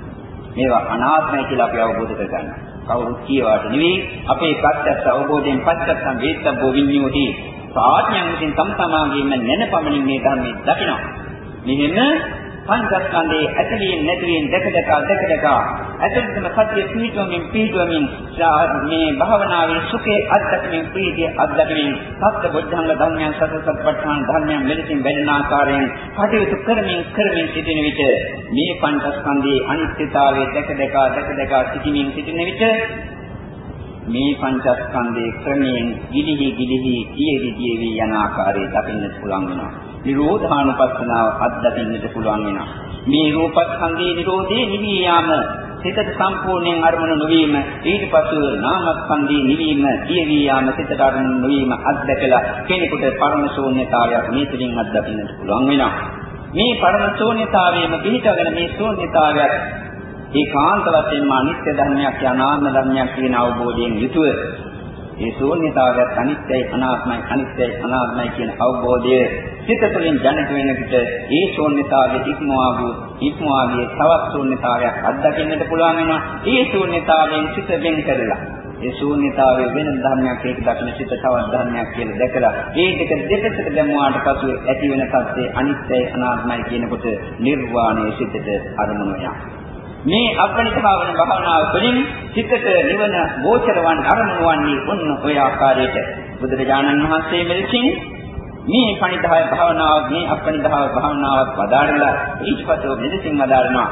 මේවා අනාත්මයි කියලා අපි අවබෝධ කරගන්නවා කවුරුත් කියවාට නෙවෙයි අපේ ප්‍රත්‍යක්ෂ අවබෝධයෙන් පස්සත්තම් වේත්තබ්බෝ විඤ්ඤෝති සාඥයන් විසින් තම තමාගේම නැනපමණින් මේ ධර්මයේ දකිනවා. මෙහෙම පංචස්කන්ධයේ ඇතිවීම නැතිවීම දැක දැක දැක දැක ඇතුළතම සත්‍ය පිහිටුවමින් පිහිටුවමින් මේ භාවනාවේ සුඛේ අත්දැකීම් ප්‍රීතිය අත්දැකීම් සත්‍ය බුද්ධංග ධර්මයන් සතර සත්පට්ඨාන ධර්මයන් මෙලෙසින් වැඩෙන ආකාරයෙන් කටයුතු කරමින් කරමින් සිටින විට මේ පංචස්කන්ධයේ අනිත්‍යතාවය දැක දැක දැක දැක සිටිමින් සිටින විට මේ පංචස්කන්ධයේ ක්‍රමයෙන් ගිලිහි ගිලිහි කියෙවි කියෙවි යන ආකාරය දකින්නට පුළුවන් වෙනවා. නිරෝධානුපස්සනාව අත්දකින්නට පුළුවන් වෙනවා. මේ රූපස්කන්ධයේ නිරෝධේ නිවී යාම සිතට සම්පූර්ණයෙන් අරමුණු නොවීම ඊට පසු නාමස්කන්ධයේ නිවීම දියවී යාම සිතට අරමුණු නොවීම අත්දකලා කෙනෙකුට පරම ශූන්‍යතාවයක් මේ තුලින් අත්දකින්නට පුළුවන් වෙනවා. මේ පරම ශූන්‍යතාවයේම පිහිටගෙන මේ ශූන්‍යතාවයක් ඒකාන්ත වශයෙන්ම අනිත්‍ය ධර්මයක් අනාත්ම ධර්මයක් කියන අවබෝධයෙන් යුතුව ඒ ශූන්‍යතාවයත් අනිත්‍යයි අනාත්මයි අනිත්‍යයි අනාත්මයි කියන අවබෝධය සිත තුළින් ජනිත වෙන විට ඒ ශූන්‍යතාවයේ ඉක්මවා වූ ඉක්මවා ගිය තවත් ශූන්‍යතාවයක් අත්දකින්නට පුළුවන් වෙනවා. ඒ ශූන්‍යතාවයෙන් සිත වෙන් කරලා ඒ ශූන්‍යතාවයේ වෙන ධර්මයක් ඒක දකින සිත තවත් ධර්මයක් කියලා දැකලා ඒ දෙක දෙකට දැමුවාට පසු ඇති වෙන තත්ත්වය අනිත්‍යයි අනාත්මයි කියනකොට නිර්වාණය සිතට අරමුණු වෙනවා. මේ අපනිත භාවන භාවනාව තුළින් සිතට නිවන ගෝචරවන් අරමුණු වන්නේ ඔන්න ඔය ආකාරයට බුදුරජාණන් වහන්සේ මෙලෙසින් මේ පණිදාය භාවනාව මේ අපනිදාය භාවනාවත් වදාරලා ඊටපතෝ මෙලෙසින් වදාරනවා.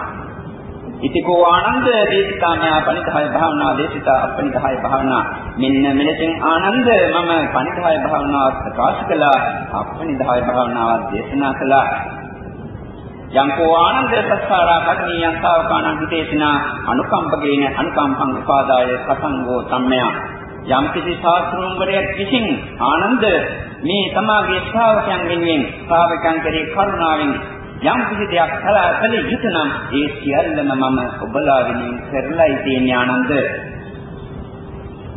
ඉතිකෝ ආනන්ද දේශිතාමයා පණිදාය භාවනා දේශිතා අපනිදාය භාවනා. මෙන්න මෙලෙසින් ආනන්ද මම පණිදාය භාවනාව ප්‍රකාශ කළා අපනිදාය භාවනාව දේශනා කළා. යංකෝ ආනන්ද සස්සාරා කර්ණීයං සාවකානං හිතේසිනා අනුකම්පකේන අනුකම්පං උපාදාය සසංගෝ සම්මය. යම් කිසි ශාස්ත්‍රෝංගරයක් විසින් ආනන්ද මේ තමාගේ ශ්‍රාවකයන් වෙනුවෙන් ශ්‍රාවකයන් කෙරේ කරුණාවෙන් යම් කිසි දෙයක් කළා කළ යුතු නම් ඒ සියල්ලම මම ඔබලා වෙනුවෙන් කරලායි තියෙන්නේ ආනන්ද.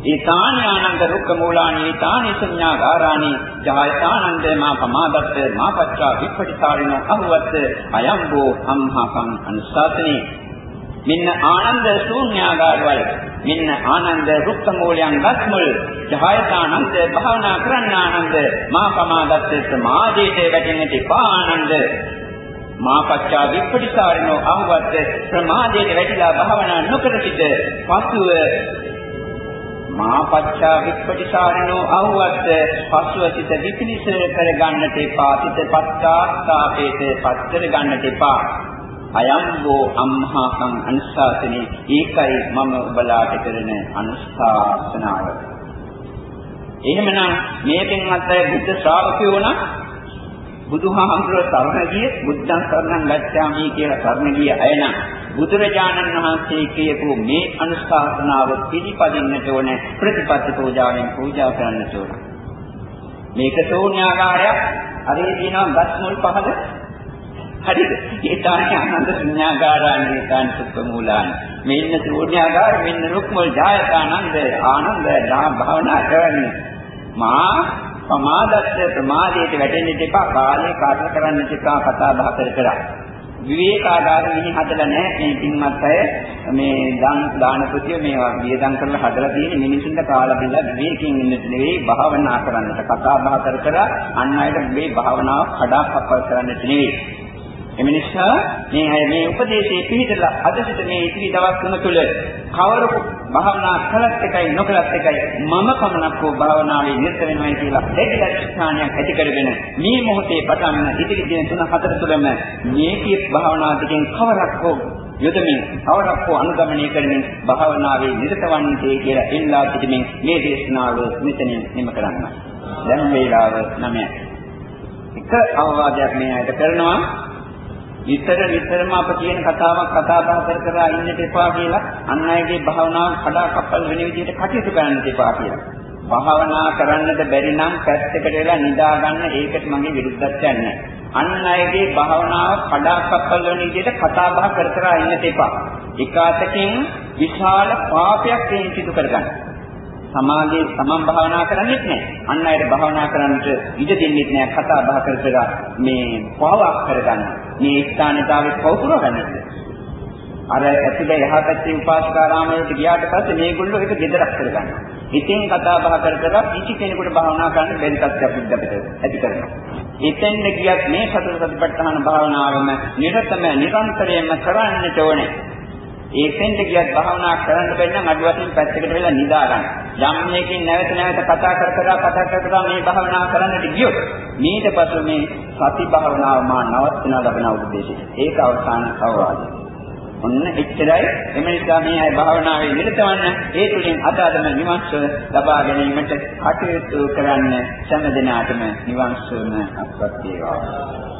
ඒතානි ආනන්ද රුක්ක මූලානි ඒතානි සංඥාගාරානි ජායතානන්ද මා පමාදත්ත මා පච්චා විපටිසාරින අහුවත් අයම්බෝ අම්හකං අනුසාතනේ මෙන්න ආනන්ද ශූන්‍යාගාරවල මෙන්න ආනන්ද රුක්ක මූලයන් ගස්මුල්. ජායතානන්ද භාවනා කරන්න ආනන්ද මා පමාදත්ත සමාධියට වැටෙන්නට එපා ආනන්ද. මා පච්චා විපටිසාරිනෝ අහුවත් ප්‍රමාදයට වැටිලා භාවනා නොකර සිට පසුව මාපච්චා විපටිසාරිනෝ අහුවත් පස්ව සිත විපිලිස කරගන්නට එපා. සිත පස්සාස්ථාපේත පස්තර ගන්නට එපා. අයම්බෝ අම්හාකං අනුශාසනේ. ඒකයි මම ඔබලාට කරන අනුශාසනාව. එහෙමනම් මේ පින්වත් අය බුද්ධ ශ්‍රාවකයෝ නම් බුදුහාමුදුරුවෝ සරණ ගිය බුද්ධං සරණං ගච්ඡාමි කියලා සරණ ගිය අය නම් බුදුරජාණන් වහන්සේ කියපු මේ අනුශාසනාව පිළිපදින්නට ඕනේ ප්‍රතිපත්ති පූජාවෙන් පූජා කරන්නට ඕනේ. මේක ශූන්‍යාකාරයක් අරේ තියෙනවා ගස් මුල් පහද හරිද? ඒ තමයි අනන්ත ශුන්‍යාකාරාන්නේ කාන් සුත්තමූලාන. මෙන්න ශූන්‍යාකාර මෙන්න රුක්මල් ජායතානන්ද ආනන්ද දා භාවනා කරන්නේ. මා ප්‍රමාදස්ස ප්‍රමාදයට වැටෙන්න එපා කාලේ කාර්ය කරන්න එපා කතා බහ කර කර. විවේකාගාර මිනි හදලා නැහැ මේ පින්වත් අය මේ දාන දාන ප්‍රතිය මේවා වියදම් කරලා හදලා තියෙන මිනිසුන්ට කාලා බිලා විවේකයෙන් ඉන්න නෙවෙයි භාවනා කරන්නට කතා බහ කර කර අන් අයට මේ භාවනාව කඩා කප්පල් කරන්නට නෙවෙයි එම නිසා මේ අය මේ උපදේශයේ පිළිදලා අද සිට මේ ඉතිරි දවස් තුන තුළ කවර භාවනා කළත් එකයි නොකළත් එකයි මම පමණක් වූ භාවනාවේ නිරත වෙනවා කියලා දෙවිලක්ෂණයක් ඇති කරගෙන මේ මොහොතේ පටන් ඉතිරි දින තුන හතර තුළම මේ කීප භාවනා දෙකෙන් කවරක් හෝ යොදමින් කවරක් හෝ අනුගමනය කරමින් භාවනාවේ නිරත වන්නේ කියලා ඉල්ලා සිටමින් මේ දේශනාව මෙතනින් නිම කරන්න. දැන් වේලාව 9. එක අවවාදයක් මේ ඇයට කරනවා විතර විතරම අප කියන කතාවක් කතා බහ කර කර ඉන්නට එපා කියලා අන් අයගේ භාවනාව කඩා කප්පල් වෙන විදිහට කටයුතු කරන්නට එපා කියලා. භාවනා කරන්නට බැරි නම් පැත්තකට වෙලා නිදා ගන්න ඒකට මගේ විරුද්ධත්වයක් නැහැ. අන් අයගේ භාවනාව කඩා කප්පල් වෙන විදිහට කතා බහ කර කර ඉන්නට එපා. එකාතකින් විශාල පාපයක් මේ සිදු කරගන්න. සමාගයේ සමන් භාවනා කරන්නේත් නැහැ. අන් අයට භාවනා කරන්නට ඉඩ දෙන්නෙත් නැහැ. කතා බහ කර කර මේ පවක් කරගන්න. මේ ස්ථානතාවේ පවතුර ගන්නද. අර ඇතුලේ එහා පැත්තේ උපාසකාරාමයට ගියාට පස්සේ මේගොල්ලෝ ඒක දෙදරක් කරගන්නවා. ඉතින් කතා බහ කර කර කිසි කෙනෙකුට භාවනා කරන්න බැරි තත්ත්වයක් බුද්ධපිට ඇති කරනවා. එතෙන්ද ගියත් මේ සතර සතිපට්ඨාන භාවනාවම නිරතම නිරන්තරයෙන්ම කරන්නට ඕනේ. ඒකෙන්ද ගියත් භාවනා කරන්න බැරි නම් අඩු වශයෙන් පැත්තකට වෙලා නිදා ගන්න. යම් මේකෙන් නැවත නැවත කතා කර කර කතා කර කර මේ භාවනා කරන්නට ගියොත් ඊට පස්ව මේ සති භාවනාව මා නවත්වන ලබන උද්දේශය. ඒක අවසාන අවවාදය. ඔන්න එච්චරයි එම නිසා මේ අය භාවනාවේ නිරතවන්න ඒ තුලින් අදාළම නිවන්ස ලබා ගැනීමට කටයුතු කරන්න සෑම දිනාටම නිවන්සම අත්පත් වේවා.